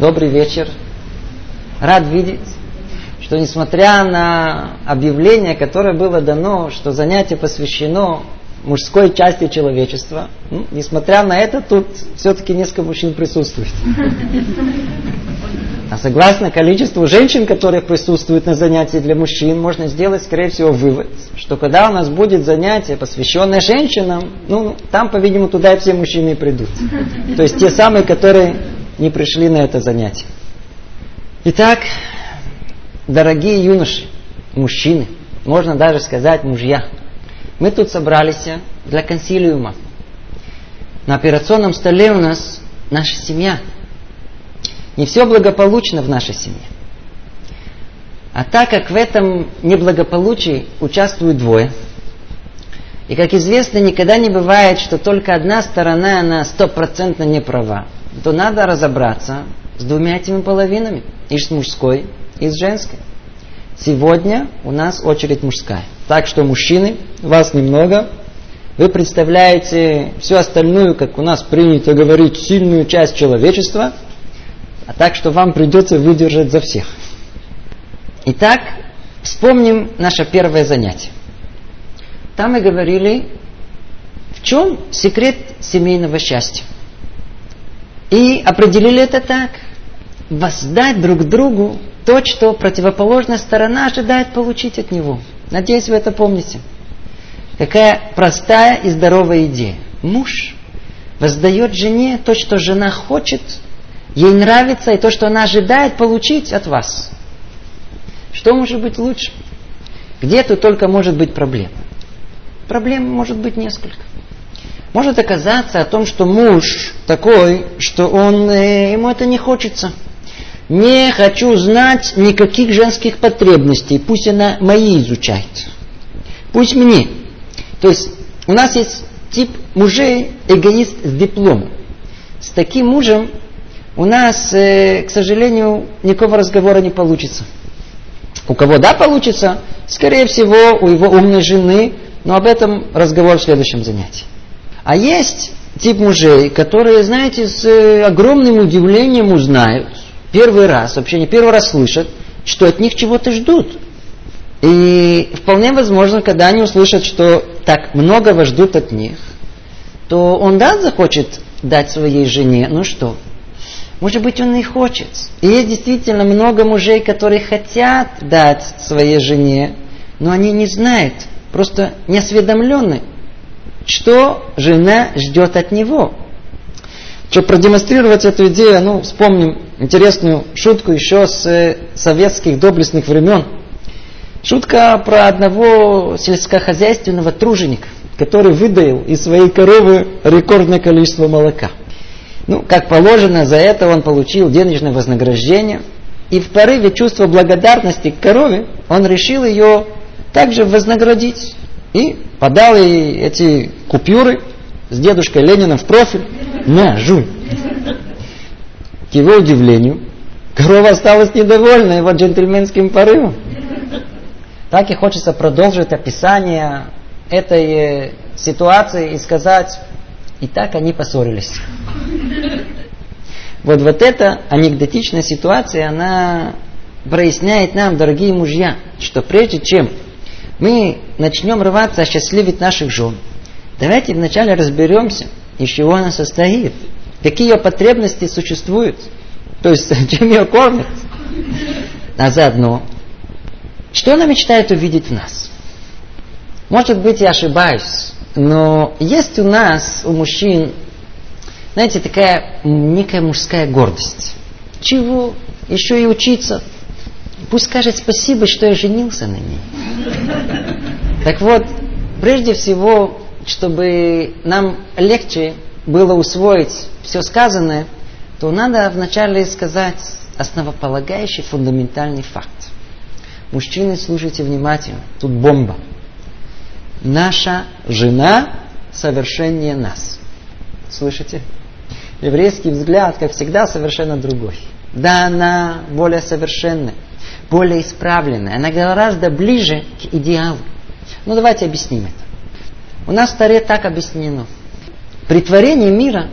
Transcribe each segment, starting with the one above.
Добрый вечер. Рад видеть, что несмотря на объявление, которое было дано, что занятие посвящено мужской части человечества, ну, несмотря на это, тут все-таки несколько мужчин присутствует. А согласно количеству женщин, которые присутствуют на занятии для мужчин, можно сделать, скорее всего, вывод, что когда у нас будет занятие, посвященное женщинам, ну, там, по-видимому, туда и все мужчины придут. То есть те самые, которые не пришли на это занятие. Итак, дорогие юноши, мужчины, можно даже сказать мужья, мы тут собрались для консилиума. На операционном столе у нас наша семья – не все благополучно в нашей семье. А так как в этом неблагополучии участвуют двое, и, как известно, никогда не бывает, что только одна сторона, она стопроцентно не права, то надо разобраться с двумя этими половинами, и с мужской, и с женской. Сегодня у нас очередь мужская. Так что, мужчины, вас немного, вы представляете всю остальную, как у нас принято говорить, сильную часть человечества – а так, что вам придется выдержать за всех. Итак, вспомним наше первое занятие. Там мы говорили, в чем секрет семейного счастья. И определили это так. Воздать друг другу то, что противоположная сторона ожидает получить от него. Надеюсь, вы это помните. Какая простая и здоровая идея. Муж воздает жене то, что жена хочет ей нравится и то, что она ожидает получить от вас. Что может быть лучше? Где тут только может быть проблема? Проблем может быть несколько. Может оказаться о том, что муж такой, что он, э, ему это не хочется. Не хочу знать никаких женских потребностей, пусть она мои изучает. Пусть мне. То есть у нас есть тип мужей эгоист с дипломом. С таким мужем у нас, э, к сожалению, никакого разговора не получится. У кого да получится, скорее всего, у его умной жены, но об этом разговор в следующем занятии. А есть тип мужей, которые, знаете, с э, огромным удивлением узнают, первый раз, вообще не первый раз слышат, что от них чего-то ждут. И вполне возможно, когда они услышат, что так многого ждут от них, то он да захочет дать своей жене, ну что, может быть, он и хочет. И есть действительно много мужей, которые хотят дать своей жене, но они не знают, просто не осведомлены, что жена ждет от него. Чтобы продемонстрировать эту идею, ну, вспомним интересную шутку еще с э, советских доблестных времен. Шутка про одного сельскохозяйственного труженика, который выдаил из своей коровы рекордное количество молока. Ну, как положено, за это он получил денежное вознаграждение. И в порыве чувства благодарности к корове он решил ее также вознаградить. И подал ей эти купюры с дедушкой Лениным в профиль. На, жуй. К его удивлению, корова осталась недовольна его джентльменским порывом. Так и хочется продолжить описание этой э, ситуации и сказать, и так они поссорились. Вот, вот эта анекдотичная ситуация, она проясняет нам, дорогие мужья, что прежде чем мы начнем рваться осчастливить наших жен, давайте вначале разберемся, из чего она состоит, какие ее потребности существуют, то есть чем ее кормят, а заодно, что она мечтает увидеть в нас. Может быть, я ошибаюсь, но есть у нас, у мужчин, знаете, такая некая мужская гордость. Чего? Еще и учиться. Пусть скажет спасибо, что я женился на ней. Так вот, прежде всего, чтобы нам легче было усвоить все сказанное, то надо вначале сказать основополагающий фундаментальный факт. Мужчины, слушайте внимательно, тут бомба наша жена совершеннее нас. Слышите? Еврейский взгляд, как всегда, совершенно другой. Да, она более совершенная, более исправленная, она гораздо ближе к идеалу. Ну, давайте объясним это. У нас в Таре так объяснено. При творении мира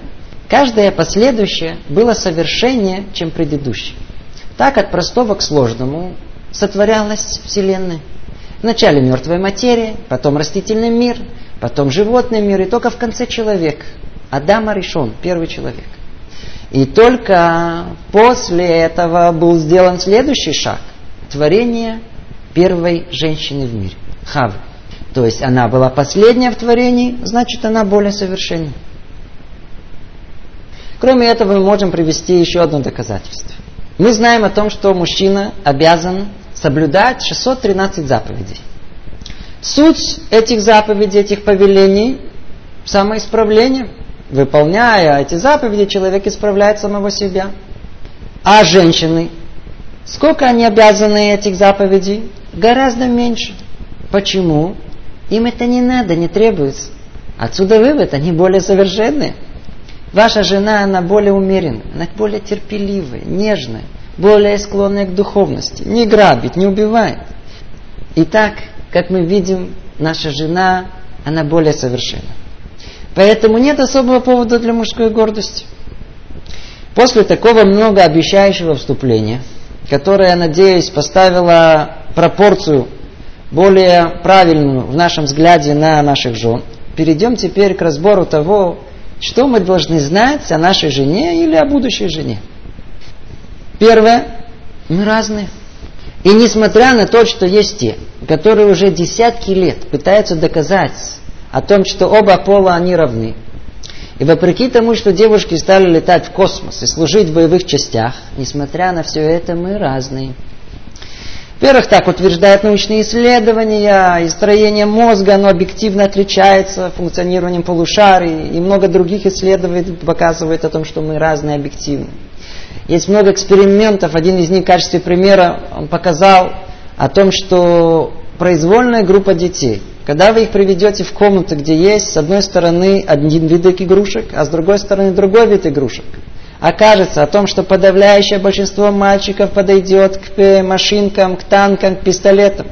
Каждое последующее было совершеннее, чем предыдущее. Так от простого к сложному сотворялась Вселенная. Вначале мертвая материя, потом растительный мир, потом животный мир, и только в конце человек. Адама решен, первый человек. И только после этого был сделан следующий шаг – творение первой женщины в мире – Хавы. То есть она была последняя в творении, значит она более совершенна. Кроме этого мы можем привести еще одно доказательство. Мы знаем о том, что мужчина обязан соблюдать 613 заповедей. Суть этих заповедей, этих повелений – самоисправление. Выполняя эти заповеди, человек исправляет самого себя. А женщины, сколько они обязаны этих заповедей? Гораздо меньше. Почему? Им это не надо, не требуется. Отсюда вывод, они более совершенные. Ваша жена, она более умеренная, она более терпеливая, нежная, более склонная к духовности, не грабит, не убивает. Итак, как мы видим, наша жена, она более совершенна. Поэтому нет особого повода для мужской гордости. После такого многообещающего вступления, которое, надеюсь, поставило пропорцию более правильную в нашем взгляде на наших жен, перейдем теперь к разбору того, что мы должны знать о нашей жене или о будущей жене. Первое, мы разные. И несмотря на то, что есть те, которые уже десятки лет пытаются доказать о том, что оба пола они равны, и вопреки тому, что девушки стали летать в космос и служить в боевых частях, несмотря на все это, мы разные. Во-первых, так утверждают научные исследования, и строение мозга, оно объективно отличается функционированием полушарий, и много других исследований показывает о том, что мы разные объективно. Есть много экспериментов, один из них в качестве примера, он показал о том, что произвольная группа детей, когда вы их приведете в комнату, где есть с одной стороны один вид игрушек, а с другой стороны другой вид игрушек – окажется о том, что подавляющее большинство мальчиков подойдет к э, машинкам, к танкам, к пистолетам,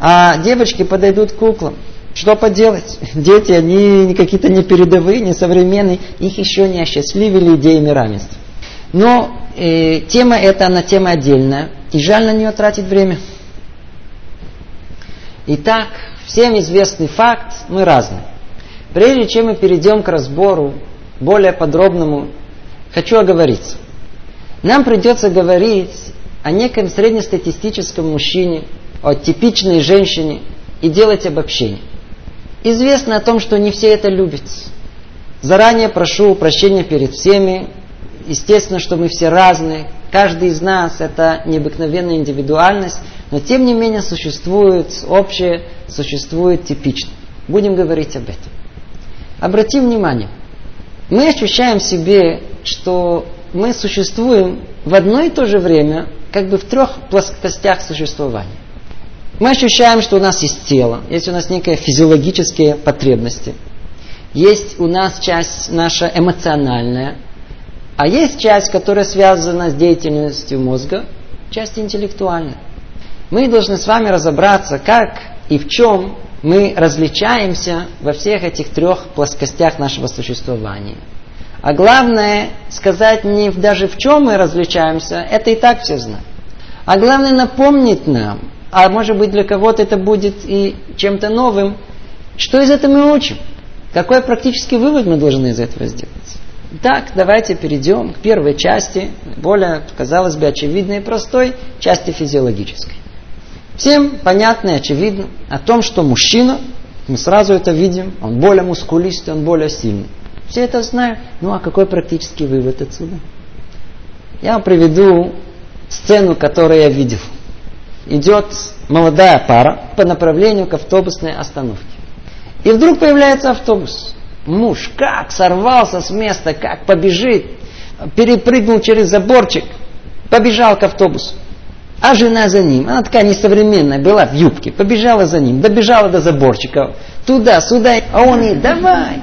а девочки подойдут к куклам. Что поделать? Дети, они какие-то не передовые, не современные, их еще не осчастливили идеями равенства. Но э, тема эта, она тема отдельная, и жаль на нее тратить время. Итак, всем известный факт, мы разные. Прежде чем мы перейдем к разбору, более подробному хочу оговориться. Нам придется говорить о неком среднестатистическом мужчине, о типичной женщине и делать обобщение. Известно о том, что не все это любят. Заранее прошу прощения перед всеми. Естественно, что мы все разные. Каждый из нас это необыкновенная индивидуальность, но тем не менее существует общее, существует типично. Будем говорить об этом. Обратим внимание, мы ощущаем в себе что мы существуем в одно и то же время, как бы в трех плоскостях существования. Мы ощущаем, что у нас есть тело, есть у нас некие физиологические потребности, есть у нас часть наша эмоциональная, а есть часть, которая связана с деятельностью мозга, часть интеллектуальная. Мы должны с вами разобраться, как и в чем мы различаемся во всех этих трех плоскостях нашего существования – а главное сказать не даже в чем мы различаемся, это и так все знают. А главное напомнить нам, а может быть для кого-то это будет и чем-то новым, что из этого мы учим. Какой практический вывод мы должны из этого сделать? Так, давайте перейдем к первой части, более, казалось бы, очевидной и простой, части физиологической. Всем понятно и очевидно о том, что мужчина, мы сразу это видим, он более мускулистый, он более сильный. Все это знают. Ну а какой практический вывод отсюда? Я вам приведу сцену, которую я видел. Идет молодая пара по направлению к автобусной остановке. И вдруг появляется автобус. Муж как сорвался с места, как побежит, перепрыгнул через заборчик, побежал к автобусу. А жена за ним, она такая несовременная, была в юбке, побежала за ним, добежала до заборчика, туда, сюда, а он ей, давай,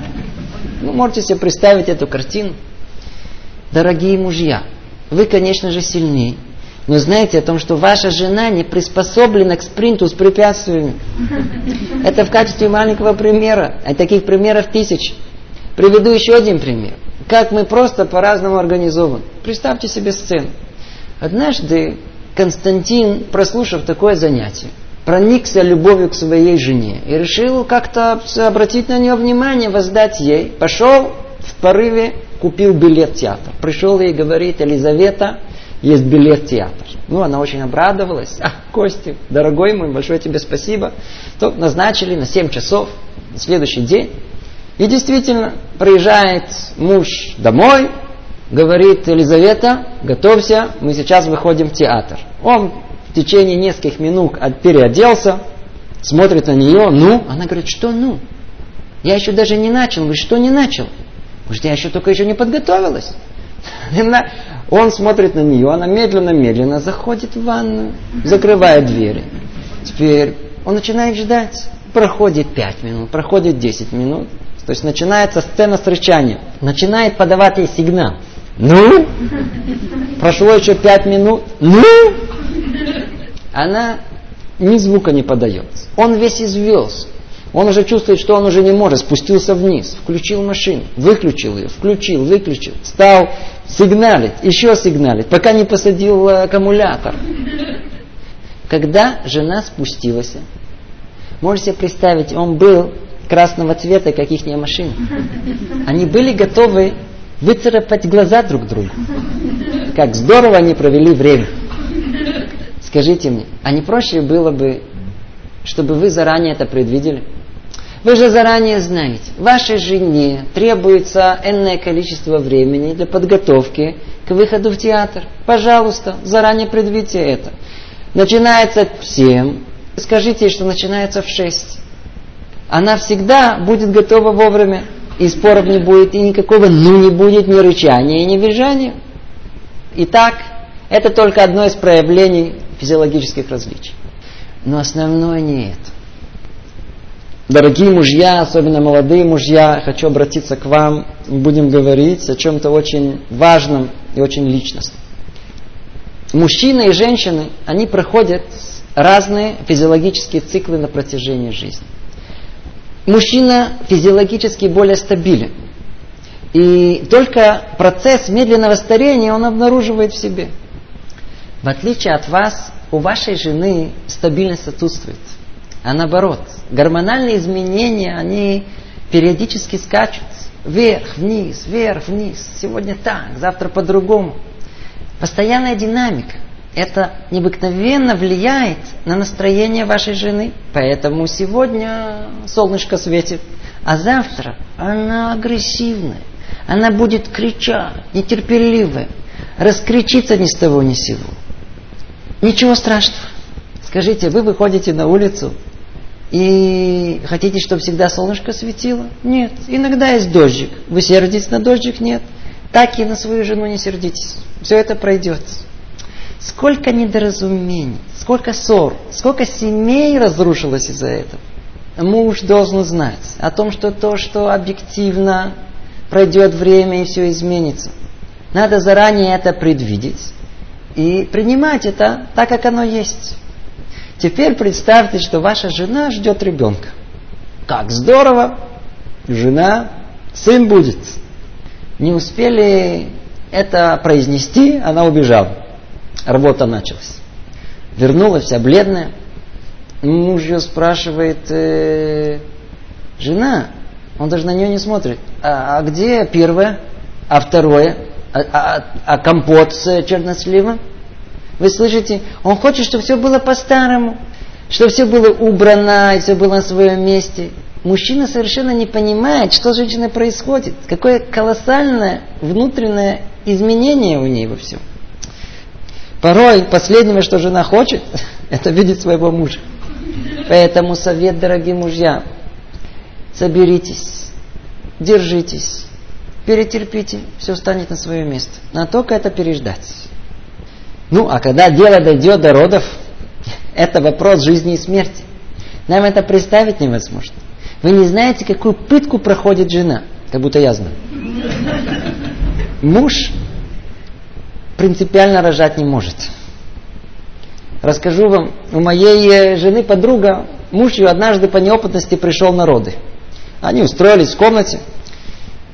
ну, можете себе представить эту картину. Дорогие мужья, вы, конечно же, сильнее. Но знаете о том, что ваша жена не приспособлена к спринту с препятствиями. Это в качестве маленького примера. А таких примеров тысяч. Приведу еще один пример. как мы просто по-разному организованы. Представьте себе сцену. Однажды Константин, прослушав такое занятие, проникся любовью к своей жене и решил как-то обратить на нее внимание, воздать ей. Пошел в порыве, купил билет в театр. Пришел ей говорит, Елизавета, есть билет в театр. Ну, она очень обрадовалась. А, Костя, дорогой мой, большое тебе спасибо. То назначили на 7 часов, на следующий день. И действительно, приезжает муж домой, говорит, Елизавета, готовься, мы сейчас выходим в театр. Он в течение нескольких минут переоделся, смотрит на нее, ну, она говорит, что ну? Я еще даже не начал. Он говорит, что не начал? Может, я еще только еще не подготовилась. Он смотрит на нее, она медленно-медленно заходит в ванную, закрывает двери. Теперь он начинает ждать. Проходит 5 минут, проходит 10 минут. То есть начинается сцена с рычанием. Начинает подавать ей сигнал. Ну? Прошло еще 5 минут. Ну? Она ни звука не подает. Он весь извелся. Он уже чувствует, что он уже не может, спустился вниз, включил машину, выключил ее, включил, выключил, стал сигналить, еще сигналить, пока не посадил э, аккумулятор. Когда жена спустилась, можете себе представить, он был красного цвета, как их машина. Они были готовы выцарапать глаза друг другу. Как здорово они провели время. Скажите мне, а не проще было бы, чтобы вы заранее это предвидели? Вы же заранее знаете, вашей жене требуется энное количество времени для подготовки к выходу в театр. Пожалуйста, заранее предвидите это. Начинается в 7. Скажите, что начинается в 6. Она всегда будет готова вовремя. И споров не будет, и никакого «ну» не будет, ни рычания, и ни визжания. Итак, это только одно из проявлений физиологических различий. Но основное не это. Дорогие мужья, особенно молодые мужья, хочу обратиться к вам. Будем говорить о чем-то очень важном и очень личностном. Мужчины и женщины, они проходят разные физиологические циклы на протяжении жизни. Мужчина физиологически более стабилен. И только процесс медленного старения он обнаруживает в себе. В отличие от вас, у вашей жены стабильность отсутствует. А наоборот, гормональные изменения, они периодически скачут. Вверх, вниз, вверх, вниз. Сегодня так, завтра по-другому. Постоянная динамика. Это необыкновенно влияет на настроение вашей жены. Поэтому сегодня солнышко светит, а завтра она агрессивная. Она будет кричать, нетерпеливая, раскричиться ни с того ни с сего. Ничего страшного. Скажите, вы выходите на улицу, и хотите, чтобы всегда солнышко светило? Нет. Иногда есть дождик. Вы сердитесь на дождик? Нет. Так и на свою жену не сердитесь. Все это пройдет. Сколько недоразумений, сколько ссор, сколько семей разрушилось из-за этого. Муж должен знать о том, что то, что объективно пройдет время и все изменится. Надо заранее это предвидеть и принимать это так, как оно есть. Теперь представьте, что ваша жена ждет ребенка. Как здорово! Жена, сын будет. Не успели это произнести, она убежала. Работа началась. Вернулась вся бледная. Муж ее спрашивает, э, жена, он даже на нее не смотрит. А, а где первое? А второе? А, а, а компот с черносливом? Вы слышите? Он хочет, чтобы все было по-старому, чтобы все было убрано и все было на своем месте. Мужчина совершенно не понимает, что с женщиной происходит, какое колоссальное внутреннее изменение у ней во всем. Порой последнее, что жена хочет, это видеть своего мужа. Поэтому совет, дорогие мужья, соберитесь, держитесь, перетерпите, все станет на свое место. Надо только это переждать. Ну, а когда дело дойдет до родов, это вопрос жизни и смерти. Нам это представить невозможно. Вы не знаете, какую пытку проходит жена, как будто я знаю. Муж принципиально рожать не может. Расскажу вам, у моей э, жены подруга, муж ее однажды по неопытности пришел на роды. Они устроились в комнате.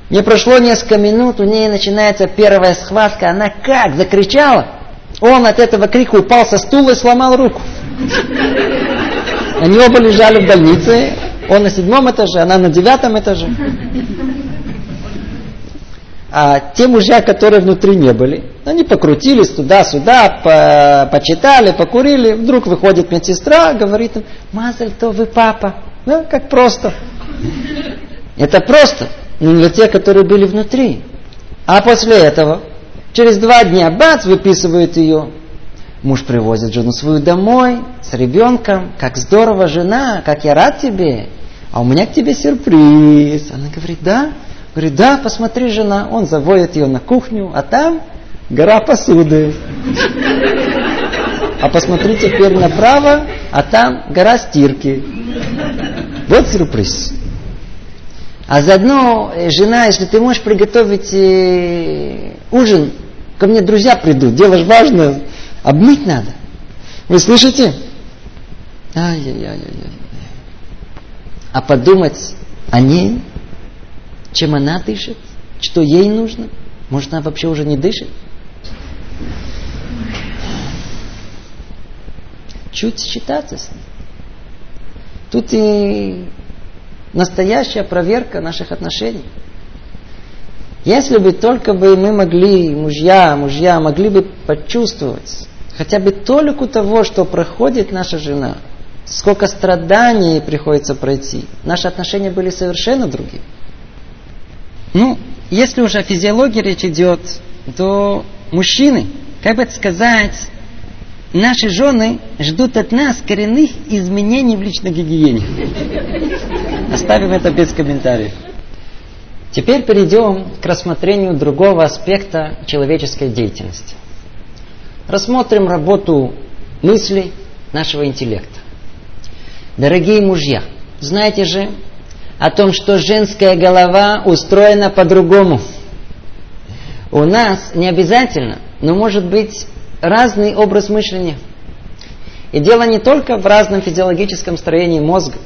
Не прошло несколько минут, у нее начинается первая схватка. Она как закричала. Он от этого крика упал со стула и сломал руку. Они оба лежали в больнице. Он на седьмом этаже, она на девятом этаже. А те мужья, которые внутри не были, они покрутились туда-сюда, по почитали, покурили. Вдруг выходит медсестра, говорит им, Мазаль, то вы папа. Ну, как просто. Это просто. Но для тех, которые были внутри. А после этого, через два дня, бац, выписывают ее. Муж привозит жену свою домой с ребенком. Как здорово, жена, как я рад тебе. А у меня к тебе сюрприз. Она говорит, да? Говорит, да, посмотри, жена. Он заводит ее на кухню, а там гора посуды. А посмотри теперь направо, а там гора стирки. Вот сюрприз. А заодно, э, жена, если ты можешь приготовить э, ужин, ко мне друзья придут, дело же важное, обмыть надо. Вы слышите? Ай-яй-яй-яй. А подумать о ней, чем она дышит, что ей нужно, может она вообще уже не дышит? Чуть считаться с ней. Тут и настоящая проверка наших отношений. Если бы только бы мы могли, мужья, мужья, могли бы почувствовать хотя бы толику того, что проходит наша жена, сколько страданий приходится пройти, наши отношения были совершенно другие. Ну, если уже о физиологии речь идет, то мужчины, как бы это сказать, наши жены ждут от нас коренных изменений в личной гигиене. Оставим это без комментариев. Теперь перейдем к рассмотрению другого аспекта человеческой деятельности. Рассмотрим работу мыслей нашего интеллекта. Дорогие мужья, знаете же о том, что женская голова устроена по-другому. У нас не обязательно, но может быть разный образ мышления. И дело не только в разном физиологическом строении мозга.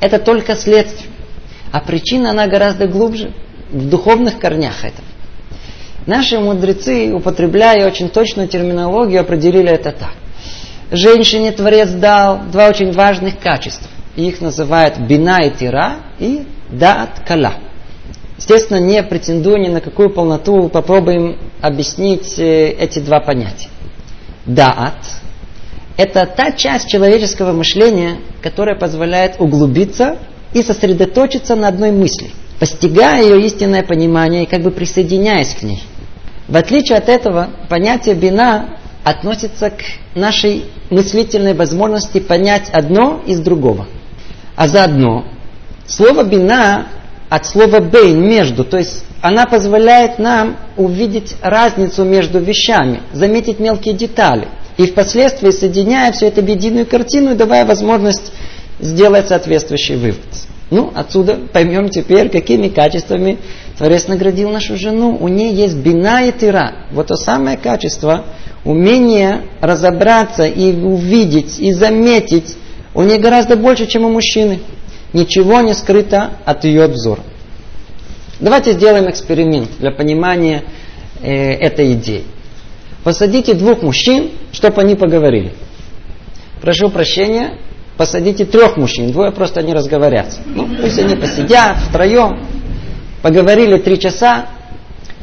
Это только следствие. А причина, она гораздо глубже, в духовных корнях этого. Наши мудрецы, употребляя очень точную терминологию, определили это так. Женщине Творец дал два очень важных качества. Их называют бина и тира и даат кала. Естественно, не претендуя ни на какую полноту, попробуем объяснить э, эти два понятия. Даат – это та часть человеческого мышления, которая позволяет углубиться и сосредоточиться на одной мысли, постигая ее истинное понимание и как бы присоединяясь к ней. В отличие от этого, понятие бина относится к нашей мыслительной возможности понять одно из другого. А заодно слово бина от слова бейн между, то есть она позволяет нам увидеть разницу между вещами, заметить мелкие детали. И впоследствии соединяя все это в единую картину и давая возможность сделать соответствующий вывод. Ну, отсюда поймем теперь, какими качествами Творец наградил нашу жену. У нее есть бина и тира. Вот то самое качество, умение разобраться и увидеть, и заметить, у нее гораздо больше, чем у мужчины. Ничего не скрыто от ее обзора. Давайте сделаем эксперимент для понимания э, этой идеи. Посадите двух мужчин, чтобы они поговорили. Прошу прощения, посадите трех мужчин, двое просто не разговорятся. Ну, пусть они посидят втроем, поговорили три часа,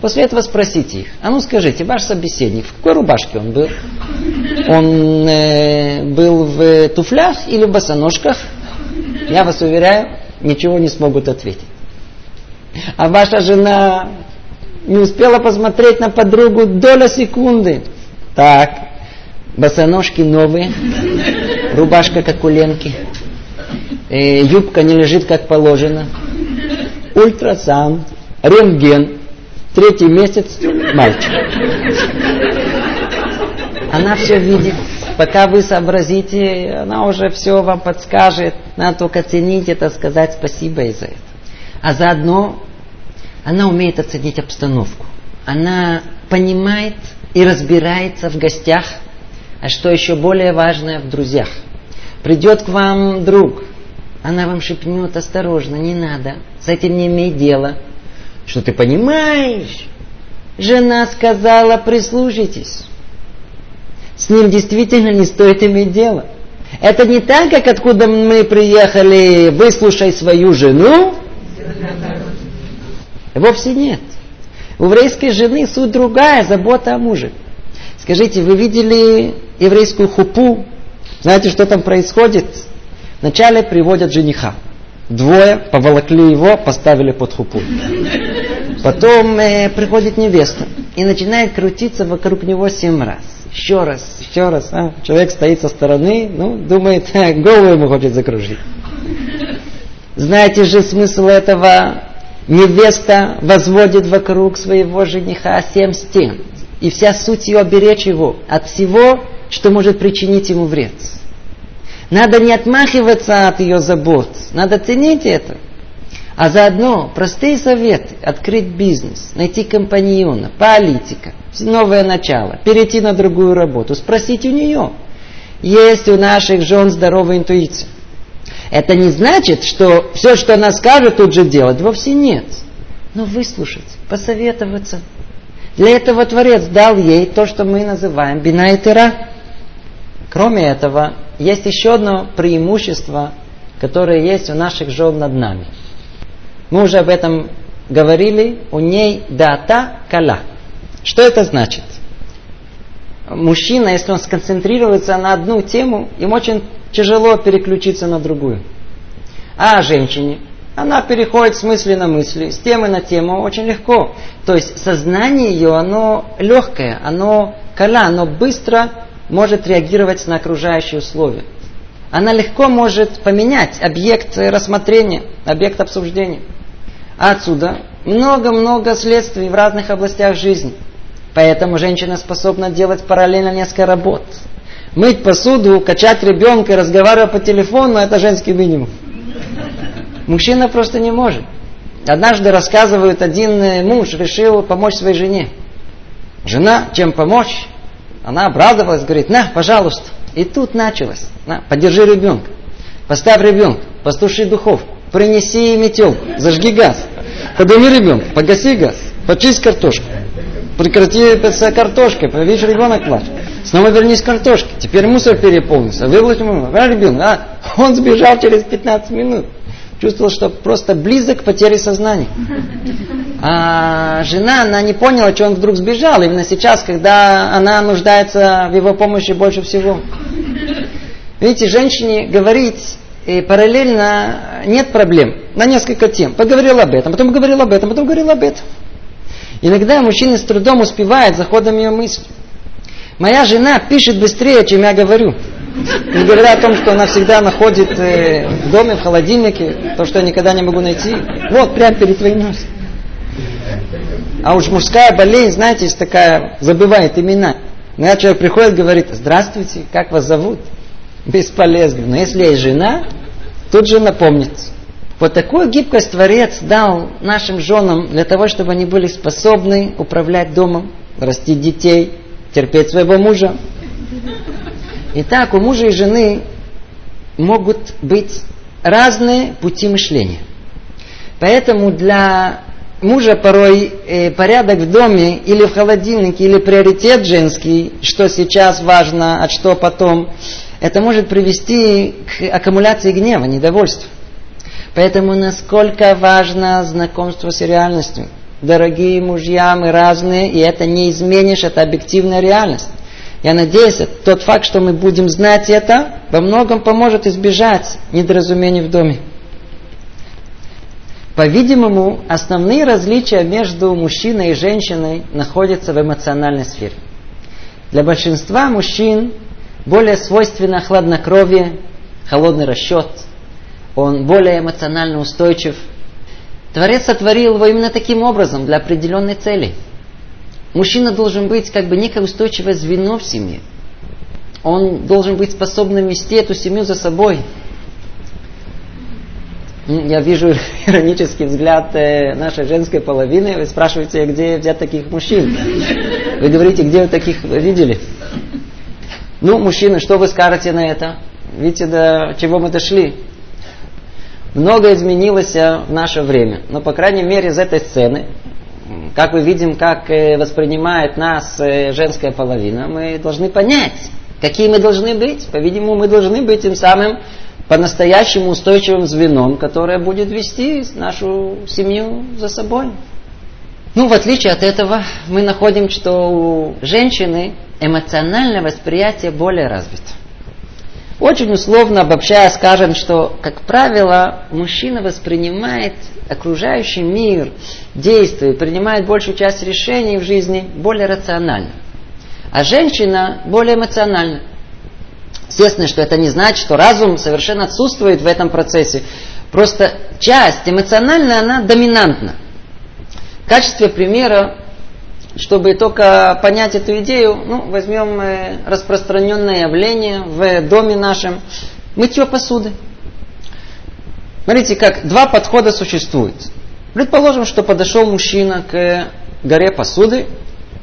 после этого спросите их, а ну скажите, ваш собеседник, в какой рубашке он был? Он э, был в туфлях или в босоножках? Я вас уверяю, ничего не смогут ответить. А ваша жена не успела посмотреть на подругу доля секунды. Так, босоножки новые, рубашка как у Ленки, э, юбка не лежит как положено, ультрасаунд, рентген, третий месяц мальчик. Она все видит, пока вы сообразите, она уже все вам подскажет. Надо только ценить это, сказать спасибо и за это. А заодно она умеет оценить обстановку. Она понимает и разбирается в гостях, а что еще более важное, в друзьях. Придет к вам друг, она вам шепнет, осторожно, не надо, с этим не имей дела. Что ты понимаешь? Жена сказала, прислушайтесь. С ним действительно не стоит иметь дело. Это не так, как откуда мы приехали, выслушай свою жену. Вовсе нет. У еврейской жены суть другая, забота о муже. Скажите, вы видели еврейскую хупу? Знаете, что там происходит? Вначале приводят жениха. Двое поволокли его, поставили под хупу. Потом э, приходит невеста и начинает крутиться вокруг него семь раз. Еще раз, еще раз. А? Человек стоит со стороны, ну, думает, голову ему хочет закружить. Знаете же смысл этого? Невеста возводит вокруг своего жениха семь стен. И вся суть ее беречь его от всего, что может причинить ему вред. Надо не отмахиваться от ее забот, надо ценить это. А заодно простые советы. Открыть бизнес, найти компаньона, политика, новое начало, перейти на другую работу, спросить у нее. Есть у наших жен здоровая интуиция. Это не значит, что все, что она скажет, тут же делать. Вовсе нет. Но выслушать, посоветоваться. Для этого Творец дал ей то, что мы называем бина и тыра. Кроме этого, есть еще одно преимущество, которое есть у наших жен над нами – мы уже об этом говорили, у ней дата кала. Что это значит? Мужчина, если он сконцентрируется на одну тему, им очень тяжело переключиться на другую. А женщине, она переходит с мысли на мысли, с темы на тему очень легко. То есть сознание ее, оно легкое, оно кала, оно быстро может реагировать на окружающие условия. Она легко может поменять объект рассмотрения, объект обсуждения. А отсюда много-много следствий в разных областях жизни. Поэтому женщина способна делать параллельно несколько работ. Мыть посуду, качать ребенка, разговаривать по телефону – это женский минимум. Мужчина просто не может. Однажды рассказывают, один муж решил помочь своей жене. Жена, чем помочь? Она обрадовалась, говорит, на, пожалуйста. И тут началось. На, подержи ребенка. Поставь ребенка, постуши духовку, принеси метелку, зажги газ. Подними ребенка, погаси газ, почисть картошку. Прекрати с картошкой, видишь, ребенок плачет. Снова вернись к картошке. Теперь мусор переполнился. Выбрось ему. А ребенок, а? Он сбежал через 15 минут. Чувствовал, что просто близок к потере сознания. А жена, она не поняла, что он вдруг сбежал. Именно сейчас, когда она нуждается в его помощи больше всего. Видите, женщине говорить и параллельно нет проблем на несколько тем. Поговорил об этом, потом говорил об этом, потом говорил об этом. Иногда мужчина с трудом успевает за ходом ее мысли. Моя жена пишет быстрее, чем я говорю. Не говоря о том, что она всегда находит э, в доме, в холодильнике, то, что я никогда не могу найти. Вот, прямо перед твоим носом. А уж мужская болезнь, знаете, есть такая, забывает имена. Когда человек приходит, говорит, здравствуйте, как вас зовут? Бесполезно. Но если есть жена, тут же напомнит. Вот такую гибкость Творец дал нашим женам для того, чтобы они были способны управлять домом, растить детей, терпеть своего мужа. Итак, у мужа и жены могут быть разные пути мышления. Поэтому для мужа порой э, порядок в доме или в холодильнике, или приоритет женский, что сейчас важно, а что потом, это может привести к аккумуляции гнева, недовольства. Поэтому насколько важно знакомство с реальностью. Дорогие мужья, мы разные, и это не изменишь, это объективная реальность. Я надеюсь, тот факт, что мы будем знать это, во многом поможет избежать недоразумений в доме. По-видимому, основные различия между мужчиной и женщиной находятся в эмоциональной сфере. Для большинства мужчин более свойственно хладнокровие, холодный расчет. Он более эмоционально устойчив. Творец сотворил его именно таким образом, для определенной цели. Мужчина должен быть как бы некое устойчивое звено в семье. Он должен быть способным вести эту семью за собой. Я вижу иронический взгляд э, нашей женской половины. Вы спрашиваете, где взять таких мужчин? Вы говорите, где вы таких видели? Ну, мужчины, что вы скажете на это? Видите, до чего мы дошли? Много изменилось в наше время. Но, по крайней мере, из этой сцены, как мы видим, как э, воспринимает нас э, женская половина, мы должны понять, какие мы должны быть. По-видимому, мы должны быть тем самым по-настоящему устойчивым звеном, которое будет вести нашу семью за собой. Ну, в отличие от этого, мы находим, что у женщины эмоциональное восприятие более развито. Очень условно обобщая скажем, что, как правило, мужчина воспринимает окружающий мир, действия, принимает большую часть решений в жизни более рационально. А женщина более эмоциональна. Естественно, что это не значит, что разум совершенно отсутствует в этом процессе. Просто часть эмоциональная, она доминантна. В качестве примера, чтобы только понять эту идею, ну, возьмем э, распространенное явление в доме нашем, мытье посуды. Смотрите, как два подхода существуют. Предположим, что подошел мужчина к горе посуды,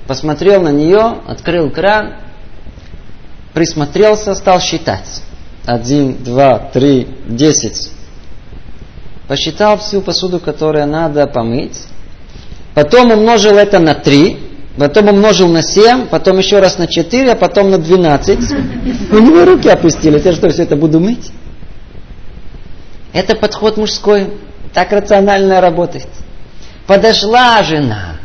посмотрел на нее, открыл кран, присмотрелся, стал считать. Один, два, три, десять. Посчитал всю посуду, которую надо помыть. Потом умножил это на три. Потом умножил на семь. Потом еще раз на четыре, а потом на двенадцать. У него руки опустились. Я что, все это буду мыть? Это подход мужской. Так рационально работает. Подошла жена.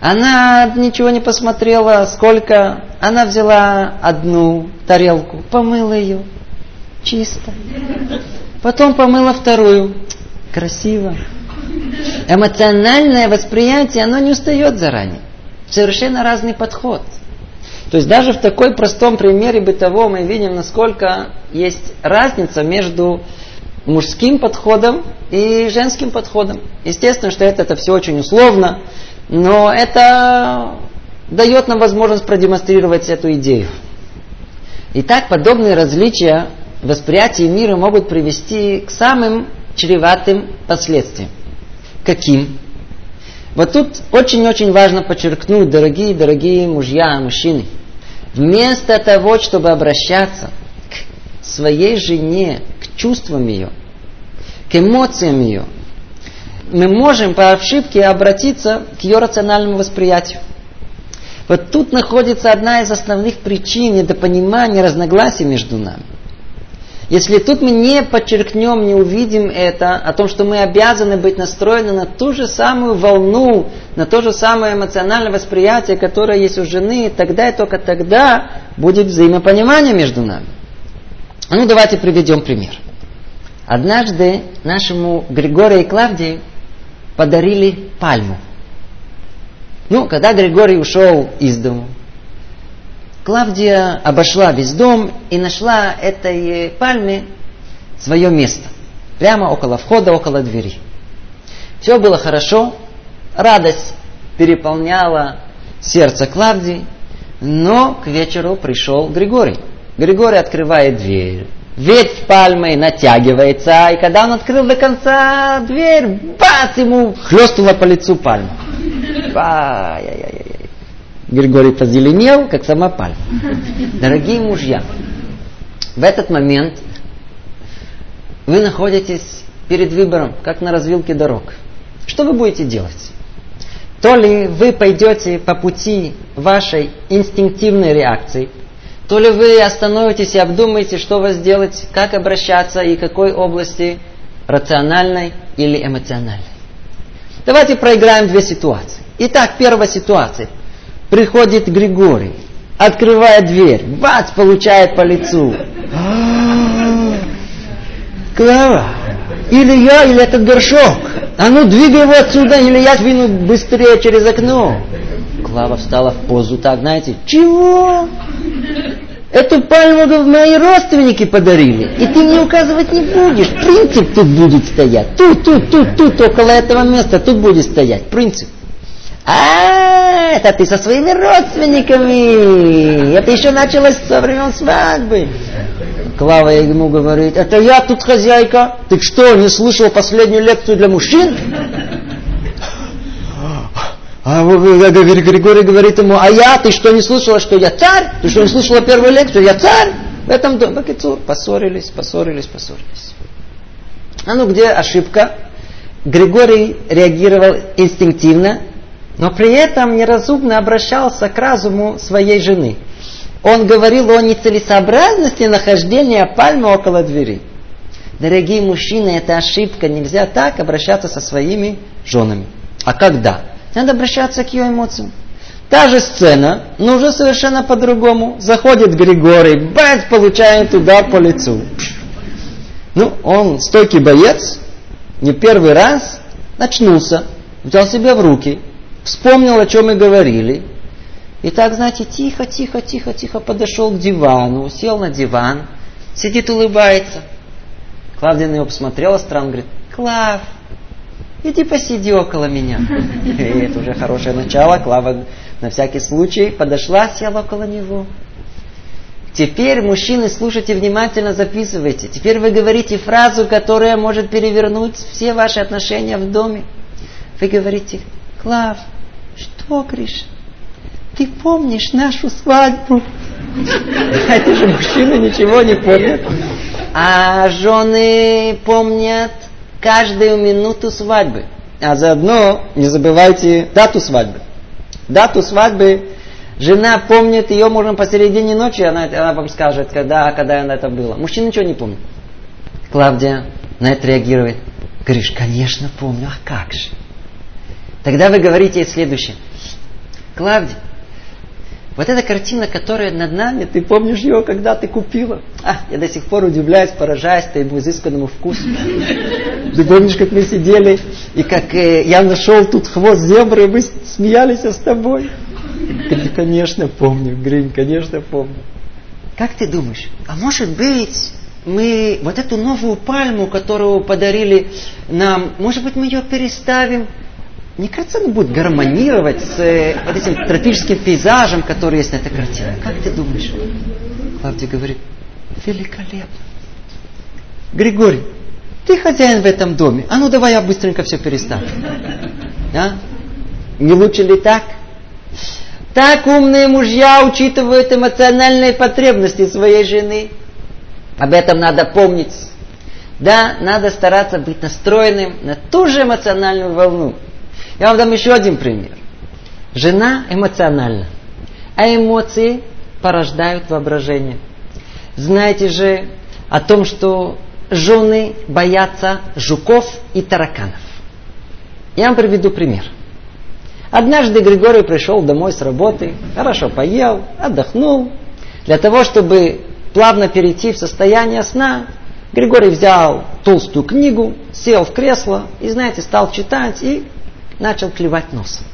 Она ничего не посмотрела, сколько. Она взяла одну тарелку, помыла ее. Чисто. Потом помыла вторую. Красиво. Эмоциональное восприятие, оно не устает заранее. Совершенно разный подход. То есть даже в такой простом примере бытовом мы видим, насколько есть разница между мужским подходом и женским подходом. Естественно, что это, это все очень условно, но это дает нам возможность продемонстрировать эту идею. Итак, подобные различия в восприятии мира могут привести к самым чреватым последствиям. Каким? Вот тут очень-очень важно подчеркнуть, дорогие-дорогие мужья, мужчины, вместо того, чтобы обращаться к своей жене, к чувствам ее, к эмоциям ее, мы можем по ошибке обратиться к ее рациональному восприятию. Вот тут находится одна из основных причин недопонимания, разногласий между нами. Если тут мы не подчеркнем, не увидим это, о том, что мы обязаны быть настроены на ту же самую волну, на то же самое эмоциональное восприятие, которое есть у жены, тогда и только тогда будет взаимопонимание между нами. Ну, давайте приведем пример. Однажды нашему Григорию и Клавдии подарили пальму. Ну, когда Григорий ушел из дома, Клавдия обошла весь дом и нашла этой пальме свое место. Прямо около входа, около двери. Все было хорошо, радость переполняла сердце Клавдии, но к вечеру пришел Григорий. Григорий открывает дверь, ветвь пальмы натягивается, и когда он открыл до конца дверь, бац, ему хлестнула по лицу пальма. Ай-яй-яй-яй. Григорий позеленел, как сама пальма. Дорогие мужья, в этот момент вы находитесь перед выбором, как на развилке дорог. Что вы будете делать? То ли вы пойдете по пути вашей инстинктивной реакции, то ли вы остановитесь и обдумаете, что вас делать, как обращаться и какой области рациональной или эмоциональной. Давайте проиграем две ситуации. Итак, первая ситуация – Приходит Григорий, открывает дверь, бац, получает по лицу. Клава, или я, или этот горшок. А ну, двигай его отсюда, или я двину быстрее через окно. Клава встала в позу так, знаете, чего? Эту пальму мои родственники подарили, и ты мне указывать не будешь. Принцип тут будет стоять. Тут, тут, тут, тут, около этого места, тут будет стоять. Принцип. А, это ты со своими родственниками. Это еще началось со времен свадьбы. Клава ему говорит, это я тут хозяйка. Ты что, не слышал последнюю лекцию для мужчин? А Григорий говорит ему, а я, ты что, не слышала, что я царь? Ты что, не слышала первую лекцию? Я царь? В этом доме. Поссорились, поссорились, поссорились. А ну где ошибка? Григорий реагировал инстинктивно, но при этом неразумно обращался к разуму своей жены. Он говорил о нецелесообразности нахождения пальмы около двери. Дорогие мужчины, это ошибка. Нельзя так обращаться со своими женами. А когда? Надо обращаться к ее эмоциям. Та же сцена, но уже совершенно по-другому. Заходит Григорий, бац, получает туда по лицу. Ну, он стойкий боец, не первый раз, начнулся, взял себя в руки, вспомнил, о чем мы говорили. И так, знаете, тихо, тихо, тихо, тихо подошел к дивану, сел на диван, сидит, улыбается. Клавдия на него посмотрела странно, говорит, Клав, иди посиди около меня. И это уже хорошее начало. Клава на всякий случай подошла, села около него. Теперь, мужчины, слушайте внимательно, записывайте. Теперь вы говорите фразу, которая может перевернуть все ваши отношения в доме. Вы говорите, Клав, что, Гриша, ты помнишь нашу свадьбу? Это же мужчины ничего не помнят. А жены помнят каждую минуту свадьбы. А заодно не забывайте дату свадьбы. Дату свадьбы жена помнит, ее можно посередине ночи, она, она вам скажет, когда, когда она это было. Мужчина ничего не помнит. Клавдия на это реагирует. Говоришь, конечно помню, а как же? Тогда вы говорите следующее. Клавдия, вот эта картина, которая над нами, ты помнишь ее, когда ты купила? А, я до сих пор удивляюсь, поражаюсь твоему изысканному вкусу. Ты помнишь, как мы сидели, и как э, я нашел тут хвост зебры, и мы смеялись с тобой? Конечно, помню, Грин, конечно, помню. Как ты думаешь, а может быть, мы вот эту новую пальму, которую подарили нам, может быть, мы ее переставим мне кажется, он будет гармонировать с э, вот этим тропическим пейзажем, который есть на этой картине. Как ты думаешь? Клавдия говорит, великолепно. Григорий, ты хозяин в этом доме. А ну давай я быстренько все переставлю. А? Не лучше ли так? Так умные мужья учитывают эмоциональные потребности своей жены. Об этом надо помнить. Да, надо стараться быть настроенным на ту же эмоциональную волну. Я вам дам еще один пример. Жена эмоциональна, а эмоции порождают воображение. Знаете же о том, что жены боятся жуков и тараканов. Я вам приведу пример. Однажды Григорий пришел домой с работы, хорошо поел, отдохнул. Для того, чтобы плавно перейти в состояние сна, Григорий взял толстую книгу, сел в кресло и, знаете, стал читать и начал клевать носом.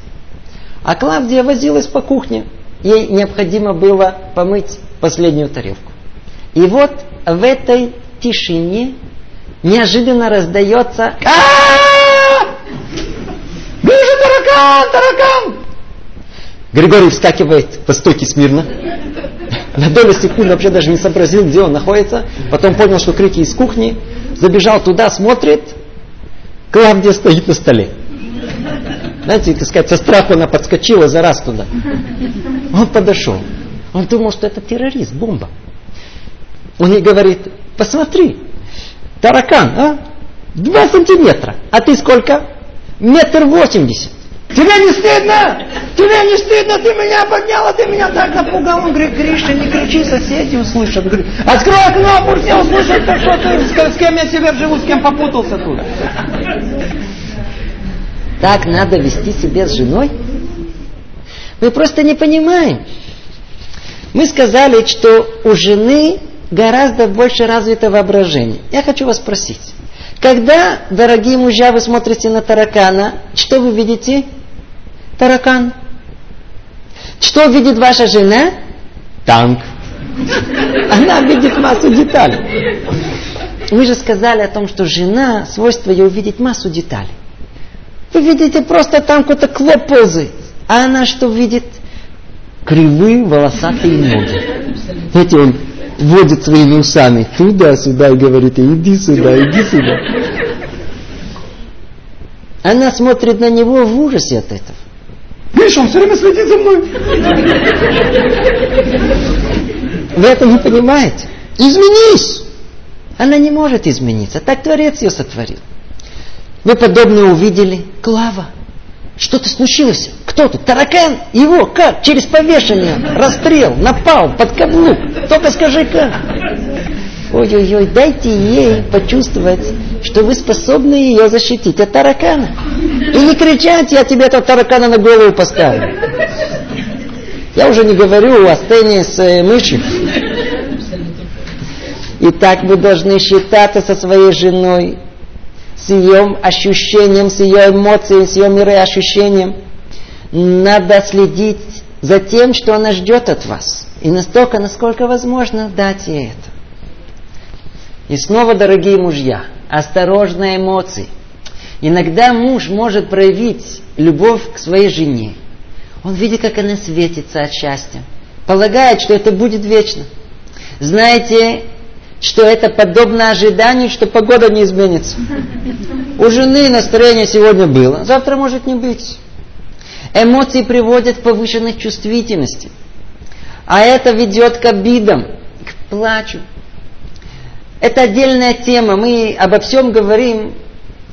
А Клавдия возилась по кухне. Ей необходимо было помыть последнюю тарелку. И вот в этой тишине неожиданно раздается Вижу таракан, таракан! Григорий вскакивает по стойке смирно. На долю секунды вообще даже не сообразил, где он находится. Потом понял, что крики из кухни. Забежал туда, смотрит. Клавдия стоит на столе. Знаете, так сказать, со страху она подскочила за раз туда. Он подошел. Он думал, что это террорист, бомба. Он ей говорит, посмотри, таракан, а? Два сантиметра. А ты сколько? Метр восемьдесят. Тебе не стыдно? Тебе не стыдно? Ты меня подняла, ты меня так напугал. Он говорит, Гриша, не кричи, соседи услышат. Говорит, открой окно, пусть все услышат, что ты, с, кем я себе живу, с кем попутался тут. Так надо вести себя с женой? Мы просто не понимаем. Мы сказали, что у жены гораздо больше развито воображение. Я хочу вас спросить. Когда, дорогие мужья, вы смотрите на таракана, что вы видите? Таракан. Что видит ваша жена? Танк. Она видит массу деталей. Мы же сказали о том, что жена, свойство ее увидеть массу деталей. Вы видите, просто там какой-то клоп ползает. А она что видит? Кривые волосатые ноги. Знаете, он водит своими усами туда-сюда и говорит, иди сюда, иди сюда. Она смотрит на него в ужасе от этого. Видишь, он все время следит за мной. Вы это не понимаете. Изменись. Она не может измениться. Так Творец ее сотворил. Вы подобное увидели? Клава. Что-то случилось. Кто тут? Таракан? Его? Как? Через повешение. Расстрел. Напал. Под каблук. Только скажи как. Ой-ой-ой, дайте ей почувствовать, что вы способны ее защитить от таракана. И не кричать, я тебе этого таракана на голову поставлю. Я уже не говорю о сцене с э, мышью. И так вы должны считаться со своей женой, с ее ощущением, с ее эмоциями, с ее мироощущением. Надо следить за тем, что она ждет от вас. И настолько, насколько возможно, дать ей это. И снова, дорогие мужья, осторожно эмоции. Иногда муж может проявить любовь к своей жене. Он видит, как она светится от счастья. Полагает, что это будет вечно. Знаете, что это подобно ожиданию, что погода не изменится. У жены настроение сегодня было, завтра может не быть. Эмоции приводят к повышенной чувствительности. А это ведет к обидам, к плачу. Это отдельная тема. Мы обо всем говорим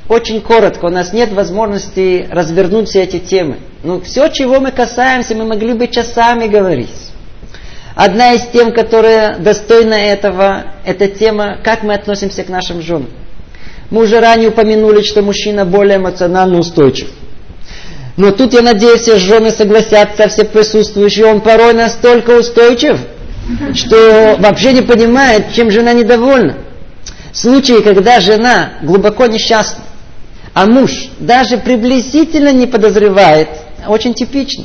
очень коротко. У нас нет возможности развернуть все эти темы. Но все, чего мы касаемся, мы могли бы часами говорить. Одна из тем, которая достойна этого, это тема, как мы относимся к нашим женам. Мы уже ранее упомянули, что мужчина более эмоционально устойчив. Но тут, я надеюсь, все жены согласятся, все присутствующие, он порой настолько устойчив, что вообще не понимает, чем жена недовольна. В случае, когда жена глубоко несчастна, а муж даже приблизительно не подозревает, очень типично.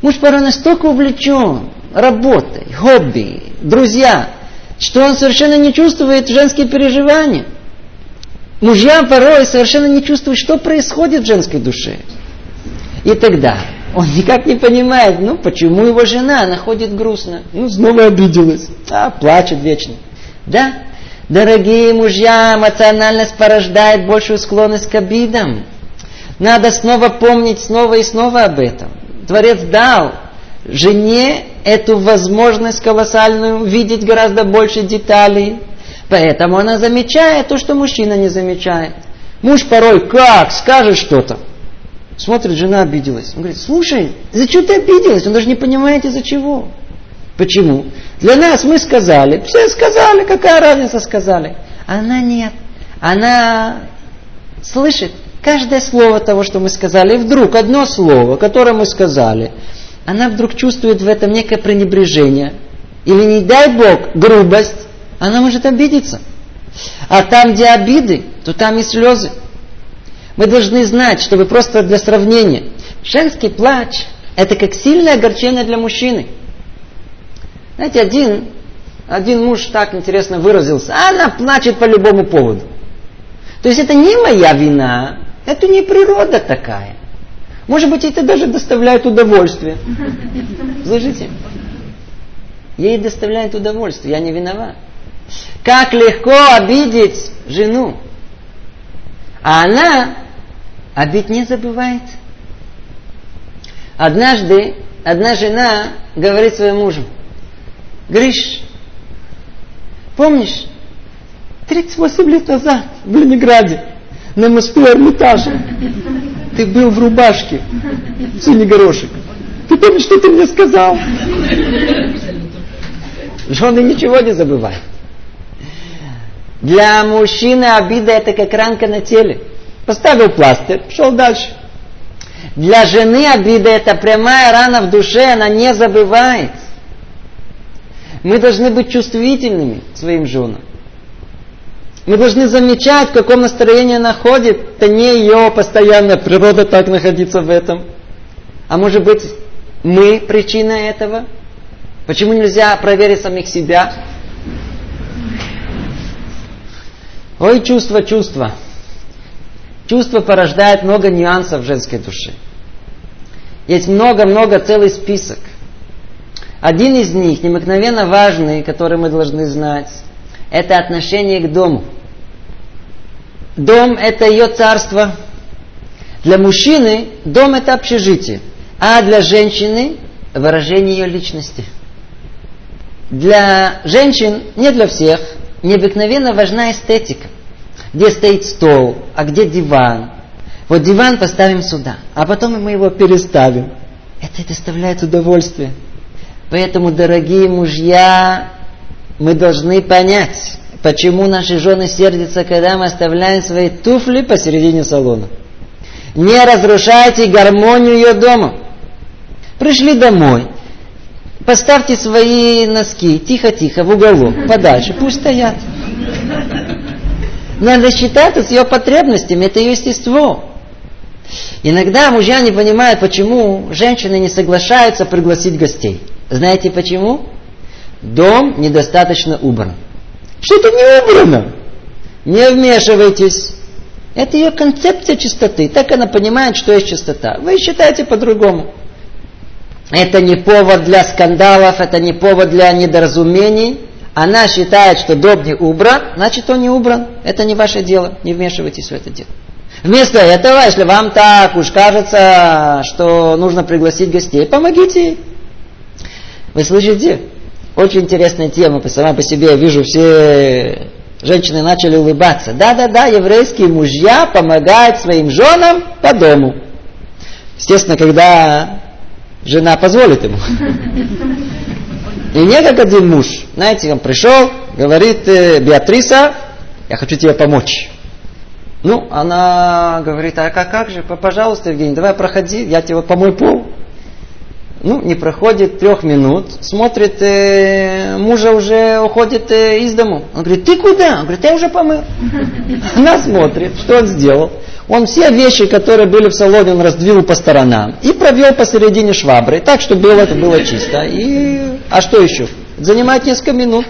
Муж порой настолько увлечен, работой, хобби, друзья, что он совершенно не чувствует женские переживания. Мужья порой совершенно не чувствуют, что происходит в женской душе. И тогда он никак не понимает, ну, почему его жена находит грустно. Ну, снова обиделась. А, плачет вечно. Да, дорогие мужья, эмоциональность порождает большую склонность к обидам. Надо снова помнить снова и снова об этом. Творец дал жене эту возможность колоссальную видеть гораздо больше деталей. Поэтому она замечает то, что мужчина не замечает. Муж порой как скажет что-то. Смотрит, жена обиделась. Он говорит, слушай, за что ты обиделась? Он даже не понимает из-за чего. Почему? Для нас мы сказали, все сказали, какая разница сказали. Она нет. Она слышит каждое слово того, что мы сказали. И вдруг одно слово, которое мы сказали, она вдруг чувствует в этом некое пренебрежение, или не дай Бог, грубость, она может обидеться. А там, где обиды, то там и слезы. Мы должны знать, чтобы просто для сравнения. Женский плач – это как сильное огорчение для мужчины. Знаете, один, один муж так интересно выразился, она плачет по любому поводу. То есть это не моя вина, это не природа такая. Может быть, это даже доставляет удовольствие. Слышите? Ей доставляет удовольствие, я не виноват. Как легко обидеть жену. А она обид не забывает. Однажды одна жена говорит своему мужу, Гриш, помнишь, 38 лет назад в Ленинграде на мосту Эрмитажа ты был в рубашке, синий горошек. Ты помнишь, что ты мне сказал? Жены ничего не забывают. Для мужчины обида это как ранка на теле. Поставил пластырь, пошел дальше. Для жены обида это прямая рана в душе, она не забывает. Мы должны быть чувствительными к своим женам. Мы должны замечать, в каком настроении она ходит. Это не ее постоянная природа так находиться в этом. А может быть, мы причина этого? Почему нельзя проверить самих себя? Ой, чувство, чувство. Чувство порождает много нюансов в женской душе. Есть много-много, целый список. Один из них, необыкновенно важный, который мы должны знать, это отношение к дому. Дом – это ее царство. Для мужчины дом – это общежитие, а для женщины – выражение ее личности. Для женщин, не для всех, необыкновенно важна эстетика. Где стоит стол, а где диван. Вот диван поставим сюда, а потом мы его переставим. Это доставляет удовольствие. Поэтому, дорогие мужья, мы должны понять, почему наши жены сердятся, когда мы оставляем свои туфли посередине салона. Не разрушайте гармонию ее дома. Пришли домой, поставьте свои носки тихо-тихо в уголок, подальше, пусть стоят. Надо считаться с ее потребностями, это ее естество. Иногда мужья не понимают, почему женщины не соглашаются пригласить гостей. Знаете почему? Дом недостаточно убран. Что-то не убрано. Не вмешивайтесь. Это ее концепция чистоты. Так она понимает, что есть чистота. Вы считаете по-другому. Это не повод для скандалов, это не повод для недоразумений. Она считает, что дом не убран, значит он не убран. Это не ваше дело. Не вмешивайтесь в это дело. Вместо этого, если вам так уж кажется, что нужно пригласить гостей, помогите. Вы слышите? Очень интересная тема. Сама по себе я вижу, все женщины начали улыбаться. Да-да-да, еврейские мужья помогают своим женам по дому. Естественно, когда жена позволит ему. И не как один муж. Знаете, он пришел, говорит, «Э, Беатриса, я хочу тебе помочь. Ну, она говорит, а как, как же, пожалуйста, Евгений, давай проходи, я тебе вот помой пол. Ну, не проходит трех минут, смотрит, э, мужа уже уходит э, из дому. Он говорит, ты куда? Он говорит, я уже помыл. Она смотрит, что он сделал. Он все вещи, которые были в салоне, он раздвинул по сторонам и провел посередине швабры, так, чтобы было, это было чисто. И... А что еще? Занимает несколько минут.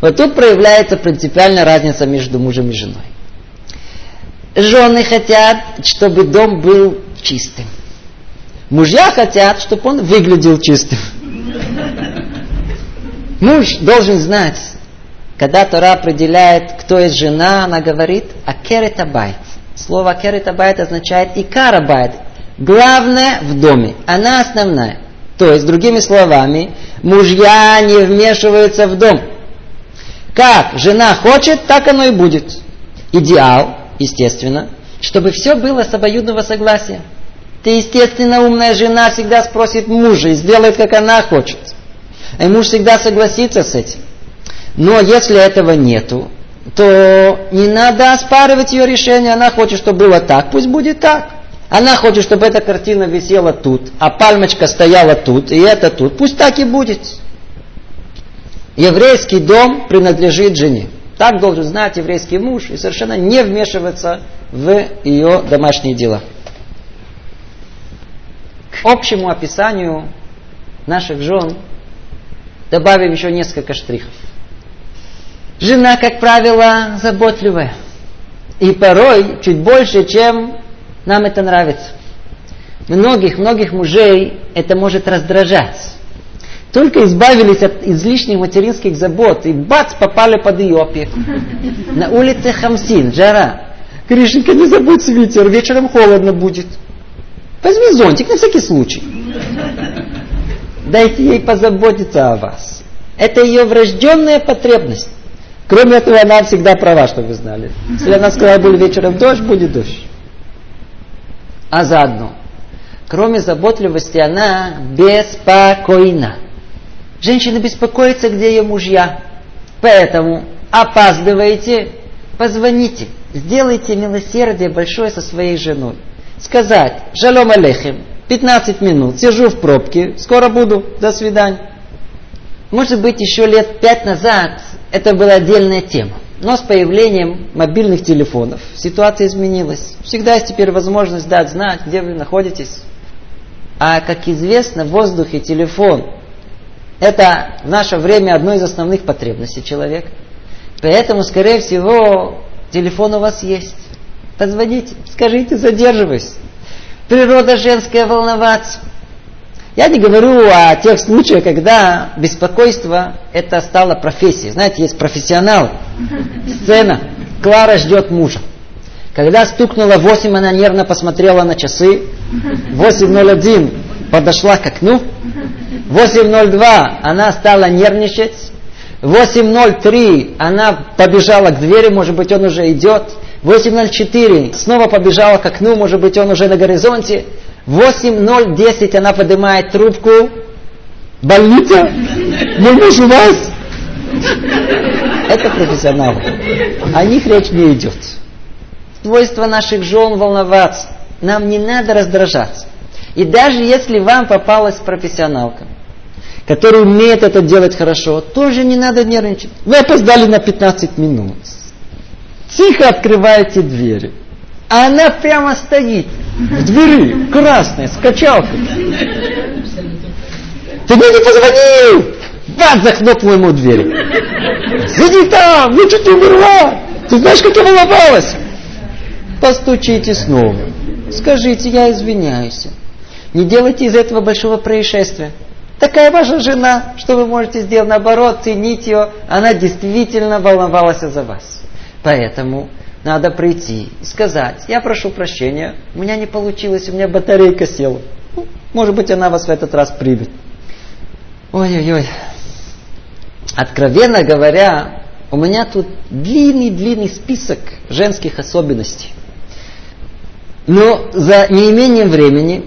Вот тут проявляется принципиальная разница между мужем и женой. Жены хотят, чтобы дом был чистым. Мужья хотят, чтобы он выглядел чистым. Муж должен знать, когда Тора определяет, кто есть жена, она говорит «акеретабайт». Слово «акеретабайт» означает «икарабайт». Главное в доме. Она основная. То есть, другими словами, мужья не вмешиваются в дом. Как жена хочет, так оно и будет. Идеал естественно, чтобы все было с обоюдного согласия. Ты, естественно, умная жена всегда спросит мужа и сделает, как она хочет. И муж всегда согласится с этим. Но если этого нету, то не надо оспаривать ее решение. Она хочет, чтобы было так, пусть будет так. Она хочет, чтобы эта картина висела тут, а пальмочка стояла тут, и это тут. Пусть так и будет. Еврейский дом принадлежит жене. Так должен знать еврейский муж и совершенно не вмешиваться в ее домашние дела. К общему описанию наших жен добавим еще несколько штрихов. Жена, как правило, заботливая. И порой чуть больше, чем нам это нравится. Многих-многих мужей это может раздражать. Только избавились от излишних материнских забот, и бац, попали под ее опеку. На улице Хамсин, жара. Гришенька, не забудь свитер, вечером холодно будет. Возьми зонтик на всякий случай. Дайте ей позаботиться о вас. Это ее врожденная потребность. Кроме этого, она всегда права, чтобы вы знали. Если она сказала, будет вечером дождь, будет дождь. А заодно, кроме заботливости, она беспокойна. Женщина беспокоится, где ее мужья. Поэтому опаздываете, позвоните, сделайте милосердие большое со своей женой. Сказать, шалом алейхим, 15 минут, сижу в пробке, скоро буду, до свидания. Может быть, еще лет пять назад это была отдельная тема. Но с появлением мобильных телефонов ситуация изменилась. Всегда есть теперь возможность дать знать, где вы находитесь. А как известно, в воздухе телефон это в наше время одно из основных потребностей человека. Поэтому, скорее всего, телефон у вас есть. Позвоните, скажите, задерживаюсь. Природа женская волноваться. Я не говорю о тех случаях, когда беспокойство это стало профессией. Знаете, есть профессионалы. Сцена. Клара ждет мужа. Когда стукнуло 8, она нервно посмотрела на часы. 8.01 подошла к окну. 8.02 она стала нервничать. 8.03 она побежала к двери, может быть, он уже идет. 8.04 снова побежала к окну, может быть, он уже на горизонте. 8.010 она поднимает трубку. Больница? Мой муж у вас? Это профессионалы. О них речь не идет. Свойство наших жен волноваться. Нам не надо раздражаться. И даже если вам попалась профессионалка, который умеет это делать хорошо, тоже не надо нервничать. Вы опоздали на 15 минут. Тихо открываете двери. А она прямо стоит в двери, красная, с качалкой. Ты мне не позвонил! Бац, захлопнул ему дверь. Сиди там, ну что ты умерла? Ты знаешь, как я волновалась? Постучите снова. Скажите, я извиняюсь. Не делайте из этого большого происшествия. Такая ваша жена, что вы можете сделать наоборот, ценить ее, она действительно волновалась за вас. Поэтому надо прийти и сказать, я прошу прощения, у меня не получилось, у меня батарейка села. Ну, может быть, она вас в этот раз примет. Ой-ой-ой. Откровенно говоря, у меня тут длинный-длинный список женских особенностей. Но за неимением времени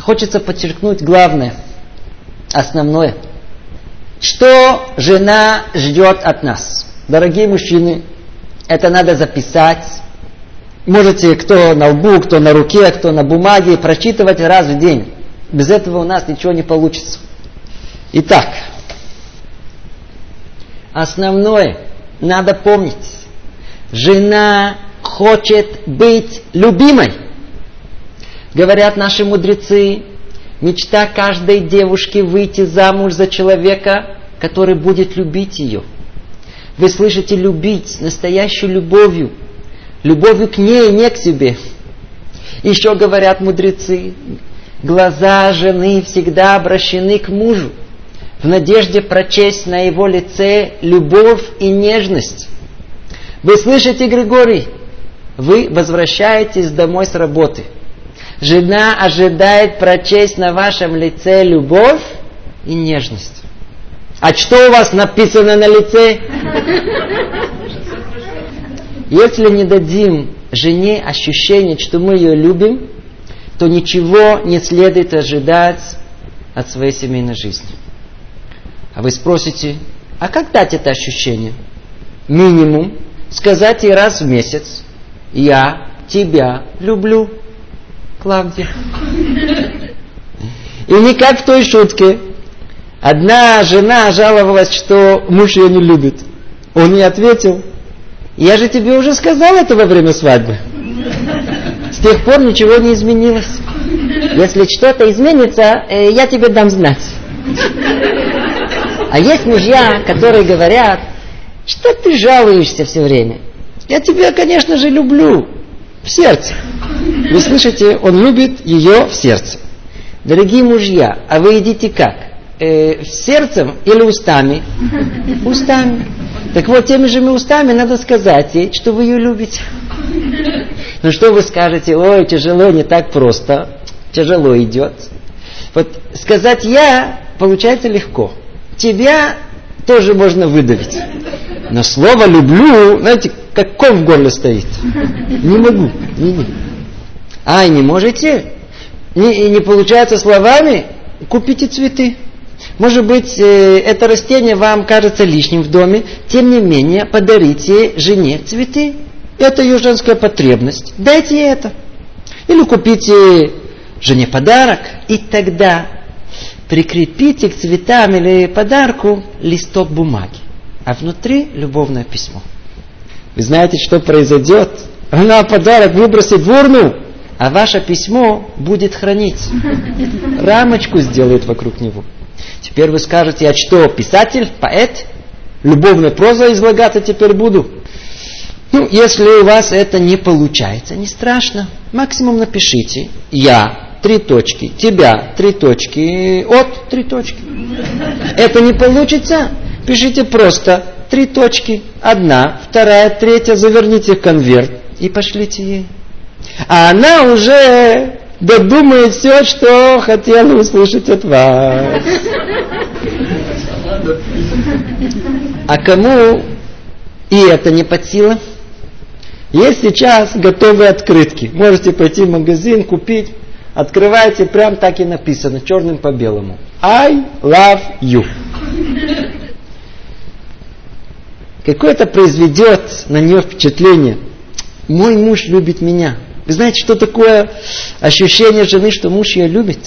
хочется подчеркнуть главное – основное. Что жена ждет от нас? Дорогие мужчины, это надо записать. Можете кто на лбу, кто на руке, кто на бумаге прочитывать раз в день. Без этого у нас ничего не получится. Итак, основное надо помнить. Жена хочет быть любимой. Говорят наши мудрецы, Мечта каждой девушки выйти замуж за человека, который будет любить ее. Вы слышите любить настоящей любовью, любовью к ней, не к себе. Еще говорят мудрецы, глаза жены всегда обращены к мужу, в надежде прочесть на его лице любовь и нежность. Вы слышите, Григорий? Вы возвращаетесь домой с работы – Жена ожидает прочесть на вашем лице любовь и нежность. А что у вас написано на лице? Если не дадим жене ощущение, что мы ее любим, то ничего не следует ожидать от своей семейной жизни. А вы спросите, а как дать это ощущение? Минимум сказать ей раз в месяц, я тебя люблю. Клавдия. И не как в той шутке. Одна жена жаловалась, что муж ее не любит. Он ей ответил, я же тебе уже сказал это во время свадьбы. С тех пор ничего не изменилось. Если что-то изменится, э, я тебе дам знать. А есть мужья, которые говорят, что ты жалуешься все время. Я тебя, конечно же, люблю в сердце. Вы слышите, он любит ее в сердце. Дорогие мужья, а вы идите как? Э, сердцем или устами? Устами. Так вот, теми же устами надо сказать ей, что вы ее любите. Ну что вы скажете, ой, тяжело, не так просто. Тяжело идет. Вот сказать я получается легко. Тебя тоже можно выдавить. Но слово люблю, знаете, как ком в горле стоит. Не могу. Не, не. А, не можете? Не, не получается словами? Купите цветы. Может быть, э, это растение вам кажется лишним в доме, тем не менее подарите жене цветы. Это ее женская потребность. Дайте ей это. Или купите жене подарок, и тогда прикрепите к цветам или подарку листок бумаги, а внутри любовное письмо. Вы знаете, что произойдет? Она подарок выбросит в урну, а ваше письмо будет хранить. Рамочку сделает вокруг него. Теперь вы скажете, я что, писатель, поэт? Любовная проза излагаться теперь буду? Ну, если у вас это не получается, не страшно. Максимум напишите «Я», три точки, «Тебя», три точки, «От», три точки. Это не получится? Пишите просто три точки, одна, вторая, третья, заверните в конверт и пошлите ей. А она уже додумает все, что хотела услышать от вас. А кому и это не под силу? Есть сейчас готовые открытки. Можете пойти в магазин, купить. Открываете, прям так и написано, черным по белому. I love you. Какое это произведет на нее впечатление. Мой муж любит меня. Вы знаете, что такое ощущение жены, что муж ее любит?